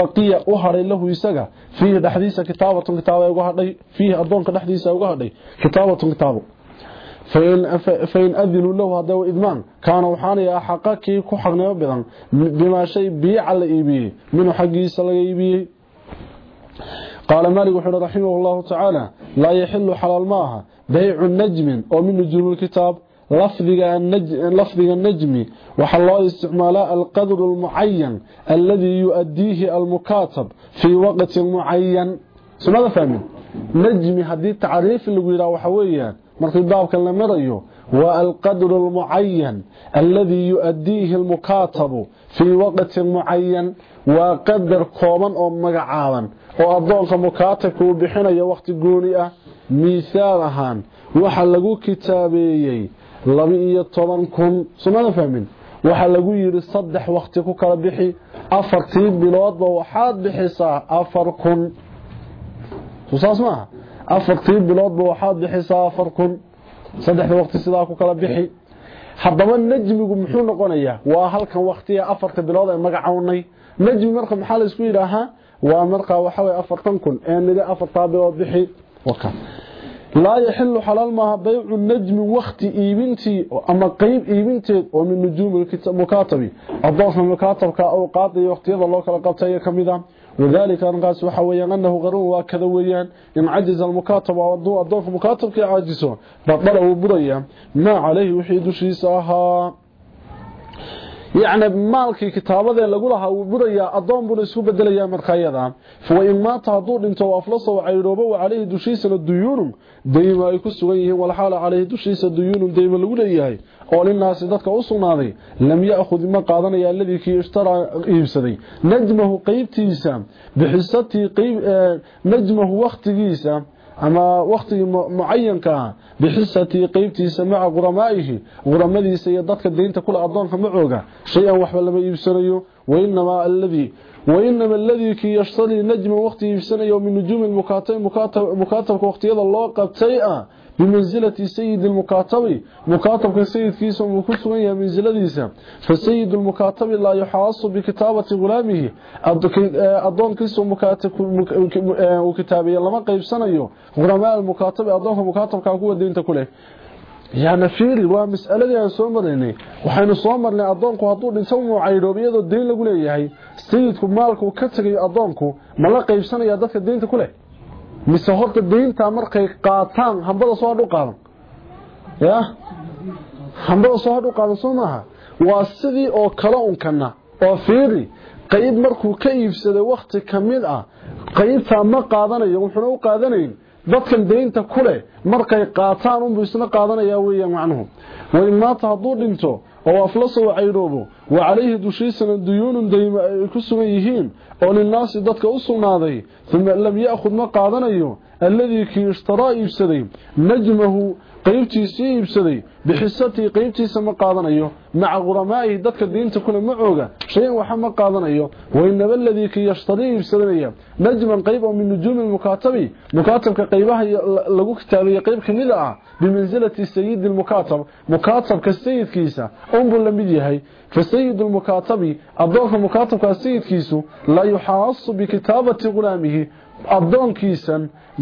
Baqiya u hadhay lahu isaga fiihi dhexdiisa kitaabatun kitaaba uga hadhay fiihi adoonka dhexdiisa uga hadhay kitaabatun kitaabo fain adinuu lahu hadda idmaan kaana waxaanaya xaqa kii ku xaqnimo badan bimaa shay biica la iibiyey minhu xaggiisa laga iibiyey qaala maalik wuxuu uhi raximah llahu tacaala laa yaxilu xalaal ma aha baycu najmin oo min nujuumi lkitaab yuadiihi almukaatab fii waqtin mucayan sumada fahmin najmi haddii tacriif lagu yidhaha waxa weeyaan markii baabkan la marayo waa alqadru almucayan alladii yuadiihi almukaatabu fii waqtin mucayan waa qadar kooban oo magacaaban oo adoonka mukaatabka uu bixinayo waqti gooni ah miihaal ahaan waxa lagu kitaabeeyey laba-iyo toban kun. Sumada fahmin? Waxaa lagu yidhi saddex waqti ku kala bixi afartii biloodba waxaad bixisaa afar kun. Saas maaha afartii biloodba waxaad bixisaa afar kun. Saddexda waqti sidaa ku kala bixi. Haddaba najmigu muxuu noqonayaa? Waa halkan waqtiga afarta bilood ee magacownay. Najmi marka maxaa la isku yidhaahaa? Waa markaa waxawey afartan kun ee nidhi afartaa bilood bixi لا يحل حلال ما بيع النجم وقت ايبنتي أما قيب ايبنتي ومن نجوم الكتاب مكاتبي. اضافنا المكاتب أو قاضي وقت يضا الله كلا قبطة يكمي ذا وذلك انقاس وحويا أنه غرور واكذا ويان. إن عجز المكاتب أو اضوف مكاتب كي عاجزه بطلعه ما عليه وحيد شيساها maalkii kitaabadee lagu lahaa wuu burayaa adoon buna isku bedelayaa markaayada fawain maata hadduu dhinto aflaso caydhoobo wa caleyhi dushiisana duyuunun dayma ay ku sugan yihiin walxaala caleyhi dushiisa duyuunun dayma lagu leeyahay oo linaasi dadka u sugnaaday lam ya'khud ma qaadanaya aladii kii ishtaraa iibsaday najmahu qeybtiisa bixisatii qeyb najmahu waktigiisa أما وقت معين كان بحصتي قيمتي سماع غرمائه. غرمدي سيدتك دينتا كل أدوان فمعوغا شيئا وحبا لما يبسنيه وإنما الذي وإنما الذي كي يشتري نجم وقت يبسنيه من نجوم المكاتب مكاتب وقت يضا الله قد سيئا. Mukaatabka sayidkiisa uu ku sugan yahay mansiladiisa fa sayidu lmukaatabi laa yuxaasu bikitaabati gulaamihi adoonkiisa uu kitaabiye lama qaybsanayo quramaa almukaatabi adoonka mukaatabka kuwa deynta ku leh yani fiiri waa mas'aladii aan soo maraynay waxaynu soo marnay adoonku hadduu dhinto muucaydhoob iyadoo deyn lagu leeyahay sayidku maalku ka tegayo adoonku ma la qaybsanaya dadka deynta ku leh mise horta deyntaa markay qaataan hambada soo hadhu qaadan. Ya? Hambada soo hadhu qaadan soo maaha? Waa sidii oo kale unkana oo fiiri. Qayb markuu ka iibsaday wakti ka mid ah qaybtaa ma qaadanayo wuxuuna u qaadanayn dadkan deynta ku leh markay qaataan unbuu isna qaadanayaa weeyaan macnuhu wain maata hadduu dhinto oo aflasoo caydhoobo wa calayhi dushiisana duyuunun dayma ay ku sugan yihiin oo linaasi dadka u sugnaaday uma lam ya'khud ma qaadanayo alladii kii ishtaraa iibsaday najmahu qaybtiisii iibsaday bixisatii qaybtiisa ma qaadanayo maca quramaa'ihi dadka diinta kule macooga shayan waxa ma qaadanayo wainaba aladii kii yashtarii iibsadanaya najman qayb oo min nujuumi mukaatabi mukaatabka qaybaha lagu kitaabiye qayb kamida ah bimansilati sayidi lmukaatab mukaatabka sayidkiisa unbuu la mid yahay فسيد المكاتب أدونك مكاتب سيدكيسو لا يحاص بكتابة غلامه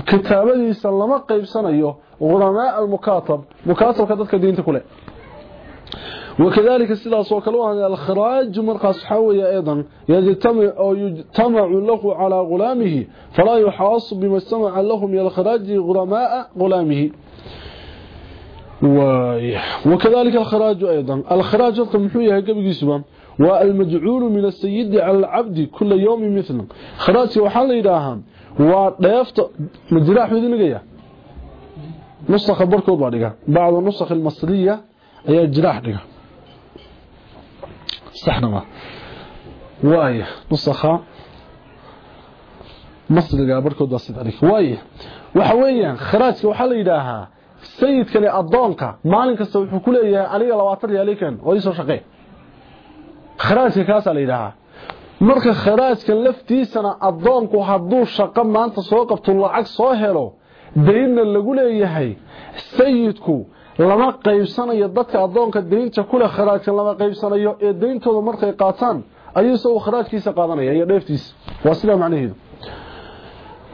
كتابة لما قيب سنة غلماء المكاتب مكاتب كذلك دينت كله. وكذلك السلاس وكلوها الخراج مرقى صحوية أيضا يجتمع, أو يجتمع له على غلامه فلا يحاص بما استمع له من الخراج غلماء غلامه. وكذلك الخراج أيضا. الخراج محوية قبل سبا والمجعول من السيد على العبد كل يوم مثل خراج وحال waa dheefto majiraax mid dhigaya nusakha barkood baa dhiga bacda nusakh almasriya ayaa jiraax dhiga saxna ma. Waaya nusakha masriga barkood baa sida dhiga waaya waxa weeyaan kharaajka waxaa la yidhaahaa sayidkani addoonka maalin kasta wuxuu ku leeyahay aniga labaatan riyaalkan oo ii soo kharaajka kaasaa la yidhaahaa. Marka kharaajka laftiisana adoonku hadduu shaqo maanta soo qabto lacag soo helo deynna lagu leeyahay sayidku lama qaybsanayo dadka adoonka deynta kule kharaajkan lama qaybsanayo ee deyntooda markay qaataan ayuu isagoo kharaajkiisa qaadanaya iyo dheeftiisa waa sidaa macnaheedu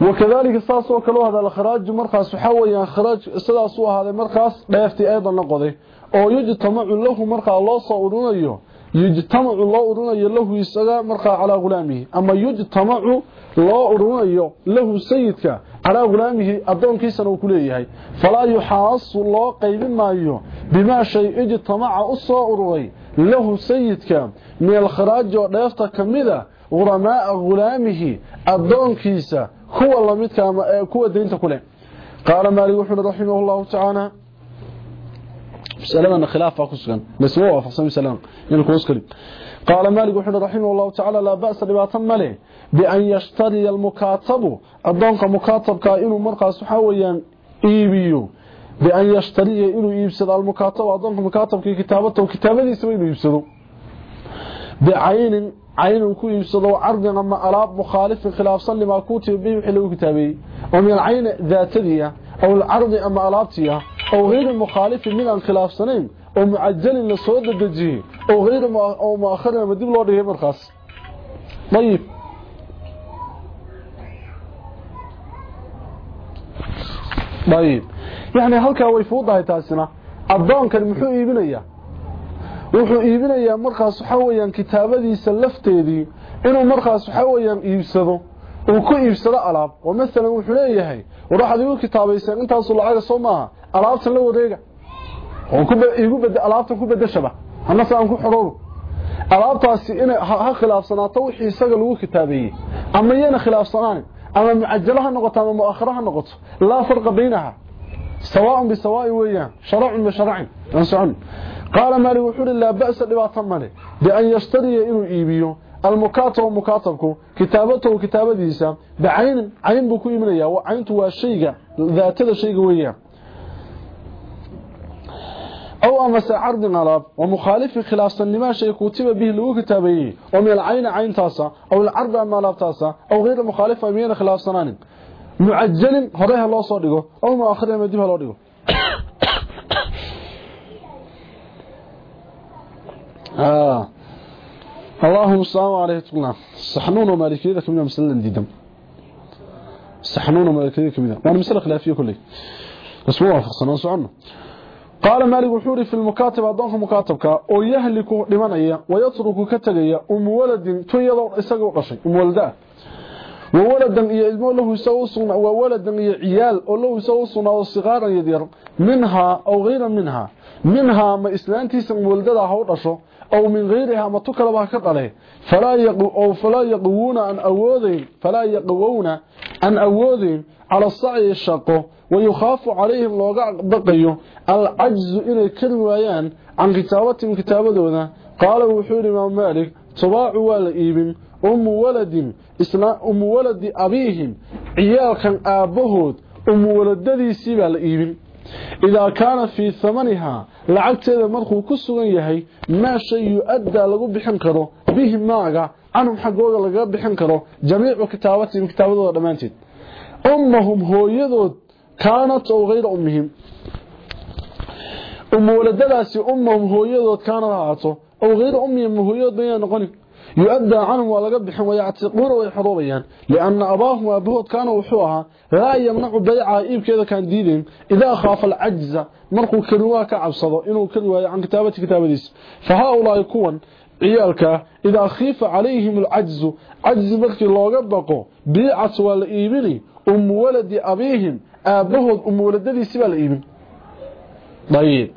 wakadalika saasoo kale u hada alkharaaju markaas waxaa weyaan kharaaj sidaas u ahaaday markaas dheeftii eedan la qoday oo yujtamacu lahu markaa loo soo urinayo isaga markaa calaa hulaamihi ama yujtamacu loo urinayo lahu sayidka calaa hulaamihi adoonkiisana uu ku leeyahay falaa yuxaasu loo qaybin maayo bimaa shay ijtamaca u soo ururay lahu sayidka min alkharaaji oo dheefta ka mida huramaaa hulaamihi adoonkiisa kuwa lamidka ama kuwa deynta ku leh qaala maalik wuxuuhi raximah llahu tacaala مسألة خلاف أخصنا بس هو سمي سلام. ينكوز كريم. قال مالك وحده رحمه الله تعالى لا بأس لباطا ماله بأن يشتري المكاتب. الضنق مكاتب كائن مرقص حويا إيبيو. بأن يشتري إنه يبسد المكاتب. الضنق مكاتب كتابته وكتابه يسوي إنه يبسده. بعين عين كو يبسده. عرض أما ألاب مخالف خلاف صلي ما كوتب به وحلو كتابه. ومن العين ذاتية أو العرض أما ألابتية أو غير مخالف من الخلاف سنين أو معجل لصوت الدجيه أو غير ما أو مؤخر لما ديب الله ريه مرخص طيب طيب يعني halka way fuudahay taasina adoonkan muxuu iibinaya wuxuu iibinayaa markaas waxa weeyaan kitaabadiisa lafteedii inuu markaas waxa weeyaan iibsado uu ku iibsado alaab oo mesela wuxuu leeyahay war waxaad igu kitaabaysan intaas lacag soo maaha alaabtan la wareega ku alaabtan ku bedeshaba anasa aan ku xoroobo alaabtaasi in ha khilaafsanaato wixii isaga lagu kitaabeeyay ama yana khilaafsanaan ama muajjalaha noqoto ama muakhiraha noqoto la farqa baynaha سواء بسواء ويان شرع بشرع انسعن قال مالي وحول لا بأس لباطا مالي بأن يشتري إنه إيبيو المكاتب ومكاتبكو كتابته وكتابديسا بعين عين بكو يمنيا وعينته والشيء ذات هذا الشيء ويان أو أمس عرض غلاب ومخالف خلاف لما شيء كتب به لو كتابيه ومن العين عين تاسا أو العرض أما لا تاسا أو غير مخالف أمين خلاف صنان معجل هريها الله صادقه أو ما آخر ما ديبها الله دقه آه. اللهم صل عليه وسلم. صحنون ومالكيه ذا كمنا مسلم ديدم صحنون ومالكيه وأنا مسألة خلافية كلي بس مو وافق سعنا قال مالك وحوري في المكاتب أدونك مكاتبك أو يهلك لمنيا ويترك كتغيا أم ولد تيضا إساقو قشي أم ilmo lahu isagu sugna waa waladan iyo ciyaal oo lahu isagu sugna oo sigaran yadir minha aw ghayra minha minha ma islaantiisa waldada ha u dhasho aw min ghayriha ma tukalaba ka dhalay fala yaqu aw fala yaquna an awoodin ala sa'i shaqo ويخاف عليهم لوغا بقيو. العجز waayaan an kitaabatin kitaabadooda qaala wuxuu imam malik tabaacu wala iibin أم ولد إسلام أم ولد أبيهم. عيالكا آبهود أم ولددي سيبا لإيبن إذا كان في ثمنها لعقت إذا مرخو كسوغن يهي. ما شيء يؤدى لغو بحن كرو. بهم ماغا عنهم حقوغا لغو بحن كرو. جميع كتابتهم كتابتهم دمانتين أمهم هو يدود كانت أو غير أمهم. أم ولدداسي أمهم هو يدود كانت هاتو أو غير أمهم هو يدود بيان نقني يؤدى عنهم ولا بخن ويعتقون ويحروبيان لأن أباهم وأبهود كانوا وحوها. لا يمنع بيع إيب كذا كان ديدين إذا خاف العجز مرقوا كنوا كعبصدوا. إنه كنوا عن كتابة كتابة ديس. فهؤلاء يكون عيالك إذا خيف عليهم العجز. عجز مركي الله قبقوا. بيعت والإيبني. أم ولد أبيهم أبهود أم ولددي سبا الإيبن طيب.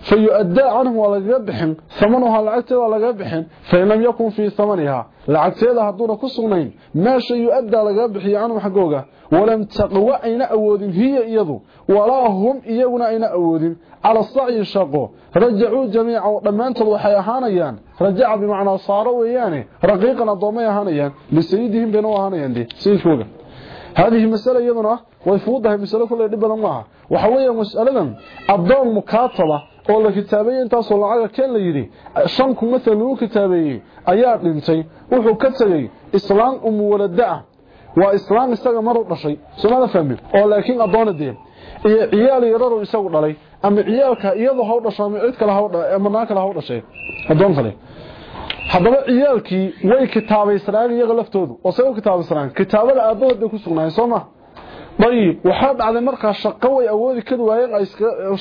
فيؤدى عنهم ولا بحن ثمنها لعقتها ولا بحن فإن لم يكن في ثمنها. لعقتها هدون كسغنين ما شيء يؤدى لغا بخي عنهم حقوقه. ولم تقوى أين أود هي إيضو ولا هم إيونا أين أود. على الصعي الشقو رجعوا جميعا لما أنت الوحي هانيان. رجع بمعنى صاروا وياني رقيقا الضومي هانيان. لسيدهم دي. سيد فوقه هذه مسألة يضنا ويفوضها مسألة كلها دبنا معها وحوية مسألة الضوء ayaa dhintay wuxuu ka tagay islaam um walada waa islaam isaga mar u dhashay sumada fahmi oo laakiin adoonade iyo ciyaal yararo isagu dhalay ama ciyaalka iyadoo ha u dhasho ama cid kale ha u dhalay ama naa kale ha u dhashay adoon kale haddaba ciyaalkii way kitaabaysanaan iyaga laftoodu oo say u kitaabaysanaan kitaabada aabbahood ku sugnaayeen soo ma dayib waxaa dhacday markaa shaqo way awoodi kari waayeen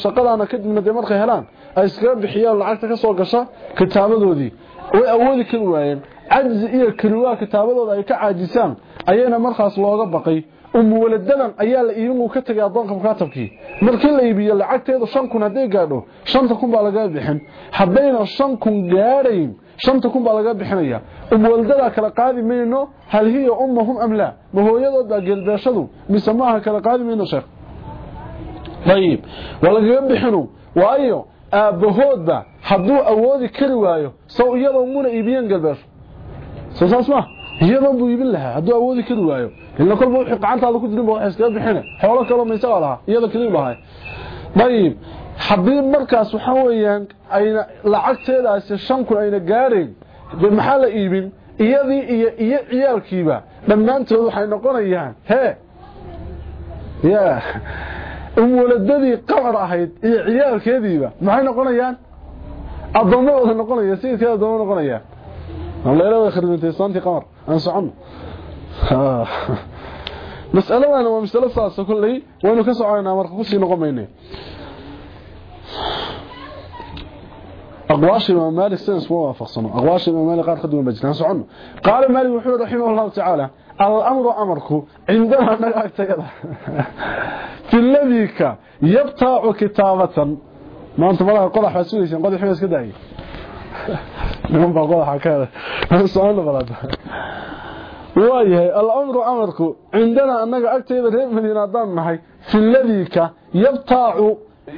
shaqadaana kadibna dee markay helaan ay iskaga bixiyaan lacagta ka soo gasha kitaabadoodii way awoodi kari waayeen cajzi iyo keliwaa kitaabadooda ay ka caajisaan ayayna markaas looga baqay umuwaladadan ayaa la iibin uu ka tegay adoonka mukaatabkii markii la iibiyo lacagteedu shan kun hadday gaadho shanta kun baa laga bixin haddayna shan kun gaadhayn umuwaladadaa kala qaadi mayno hal hiya ummahum am laa ma hooyadood baa geelbeeshadu mise maaha kala qaadi mayno sheekh ayib waa lagaga bixinu waayo aabbahoodba hadduu awoodi kari waayo saw iyadoo muna iibiyeen geelbeesho soo saas ma iyadoon buu iibin lahaa hadduu awoodi kari waayo ila kolba wixii gacantaada ku jirin ba waxay iskaga bixine xoolo kaloo maysaga lahaa iyada kaliyu lahay dayib haddii markaas waxa weeyaan ayna lacagteedaasi shan kun ayna gaadhayn dee maxaa la iibin iyadii iyo iyo ciyaalkiiba dhammaantood waxay noqonayaan hee ya umuladadii qamar ahayd iyo ciyaalkeediiba maxay noqonayaan addoommadooda noqonaya sayidkeeda addoomma noqonayaan leela way khidmintay saantii qamar aan socono mas'aladana waa mas'alo saas kullay waynu ka soconaynaa marka ku sii noqon maynay أقواش الإمام مالك سنس ووافقصنا أقواش الإمام مالك قال خدوا مجلنا سعنا قال مالك وحده رحمه الله تعالى الأمر أمرك عندنا نقاك تقضى في الذي يبتاع كتابة. ما أنت مالك قضح فاسوليسين قضح فيس كده نعم بقضح سؤال بلاد waayahay al-amru amarku cindana annaga agteeda reer madiina haddaan nahay fi ladika yabtaacu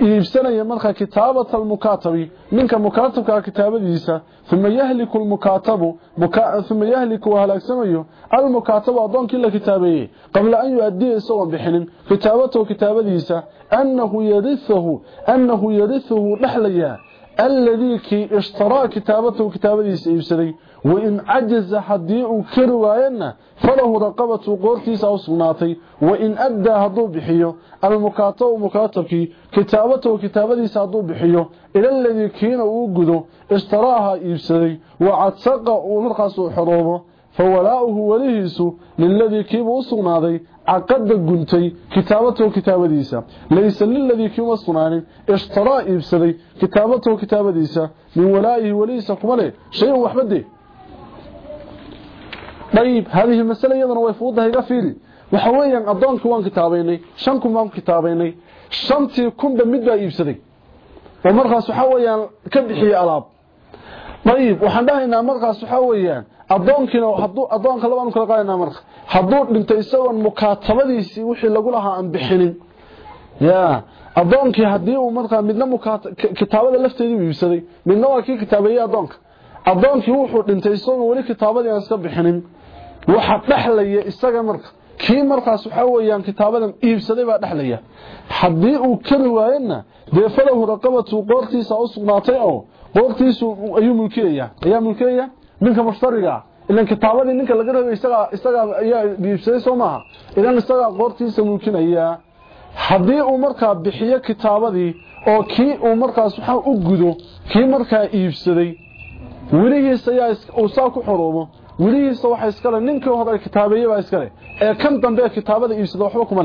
يجسنايا مرخا كتابة المكاتب منك مكاتبك كتابديسا ثم يهلك المكاتب مكا... ثم يهلك وهلاكسميو المكاتب ادون كلا كتابي قبل أن يؤدي سو بحلم كتابته كتابديسا أنه يرثه أنه يرثه دخليا الذي اشترى كتابته كتابديسا يبسري وإن عجز حديء كروائنا فله رقبة قورتيس أو سلناتي وإن أدى هدو بحيو المكاتة ومكاتك كتابته كتابتيس هدو بحيو إلى الذي كين أوقده اشتراها إبسدي وعتسقع ونرخص حرومه فولاؤه وليهيس للذي كيب أصناتي عقد قلتي كتابته كتابتيس ليس للذي كيب أصناتي اشتراها إبسدي كتابته كتابتيس من ولائه وليس قمله شيء وحمده weeyaan addoonkii waan kitaabaynay shan kun baan ku kitaabaynay shantii kunba mid baa iibsaday oo markaas waxa weeyaan ka bixiyey alaab ayib waxaan dhahaynaa markaas waxa weeyaan addoonkiina hadduu addoonka labaanu kala qaadaynaa marka hadduu dhintay isagoon mukaatabadiisii wixii lagu lahaa aan bixinin ya addoonkii haddii uu markaa midna kitaabada lafteedii u iibsaday midna waa kii kitaabeeyey addoonka addoonkii wuxuu dhintay isagoon weli kitaabadii aan iska bixinin waxa dhexlaya isaga marka kii markaas waxa weeyaan kitaabadan iibsaday baa dhexlaya haddii uu kari waayana dee falahu raqabatu qoortiisa u sugnaatay oo qoortiisu ayuu mulkiyaya ayaa mulkiyaya ninka mushtariga ilan kitaabadii ninka laga rabay isaga isaga ayaa iibsaday soo maaha idan isaga qoortiisa mulkinaya haddii uu markaa bixiyo kitaabadii oo kii uu markaas waxa u gudo kii markaa iibsaday weligiisa ayaa uu saa ku xoroobo weligiisa waxa iskale ninkii hore kitaabeeyay baa iskale ee kan dambe kitaabada iibsada waxba kuma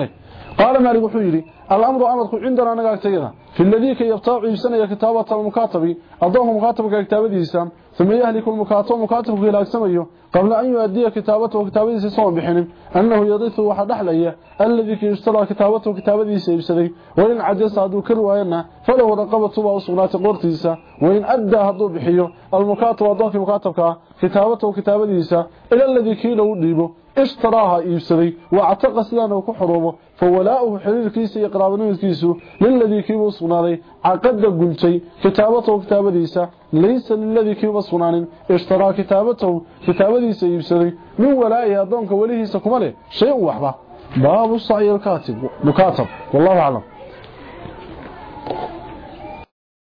قال مالك وحيري الأمر أمدك عندنا أنك أكتغيها في الذي يبطع إبسان إلى كتابة المكاتب أضعه مكاتب كتابة إبسان ثم يهلك المكاتب ومكاتبك إلى أكسميه قبل أن يؤدي كتابته وكتابة إبسان بحنم أنه يضيث واحد أحلية الذي يشترى كتابة وكتابة إبسان وإن عجز هذا كروهينا فلو رقبة طبع وصغنات قرط إبسان وإن أدى هذا بحيه المكاتب وضعه في مكاتبك كتابة وكتابة إبسان إلى الذي كيله وديبه اشتراها يسري واعتق سيانه كحرومه فولاؤه حرير كيسي يقرابنه يسكيسه للذي كيبه صناني عقد قلتي كتابته وكتابة ديسة ليس للذي كيبه صناني اشترا كتابته كتابة ديسة يسري من ولائه الضنك وليه سكماله شيء واحد باب الصعي الكاتب مكاتب والله أعلم.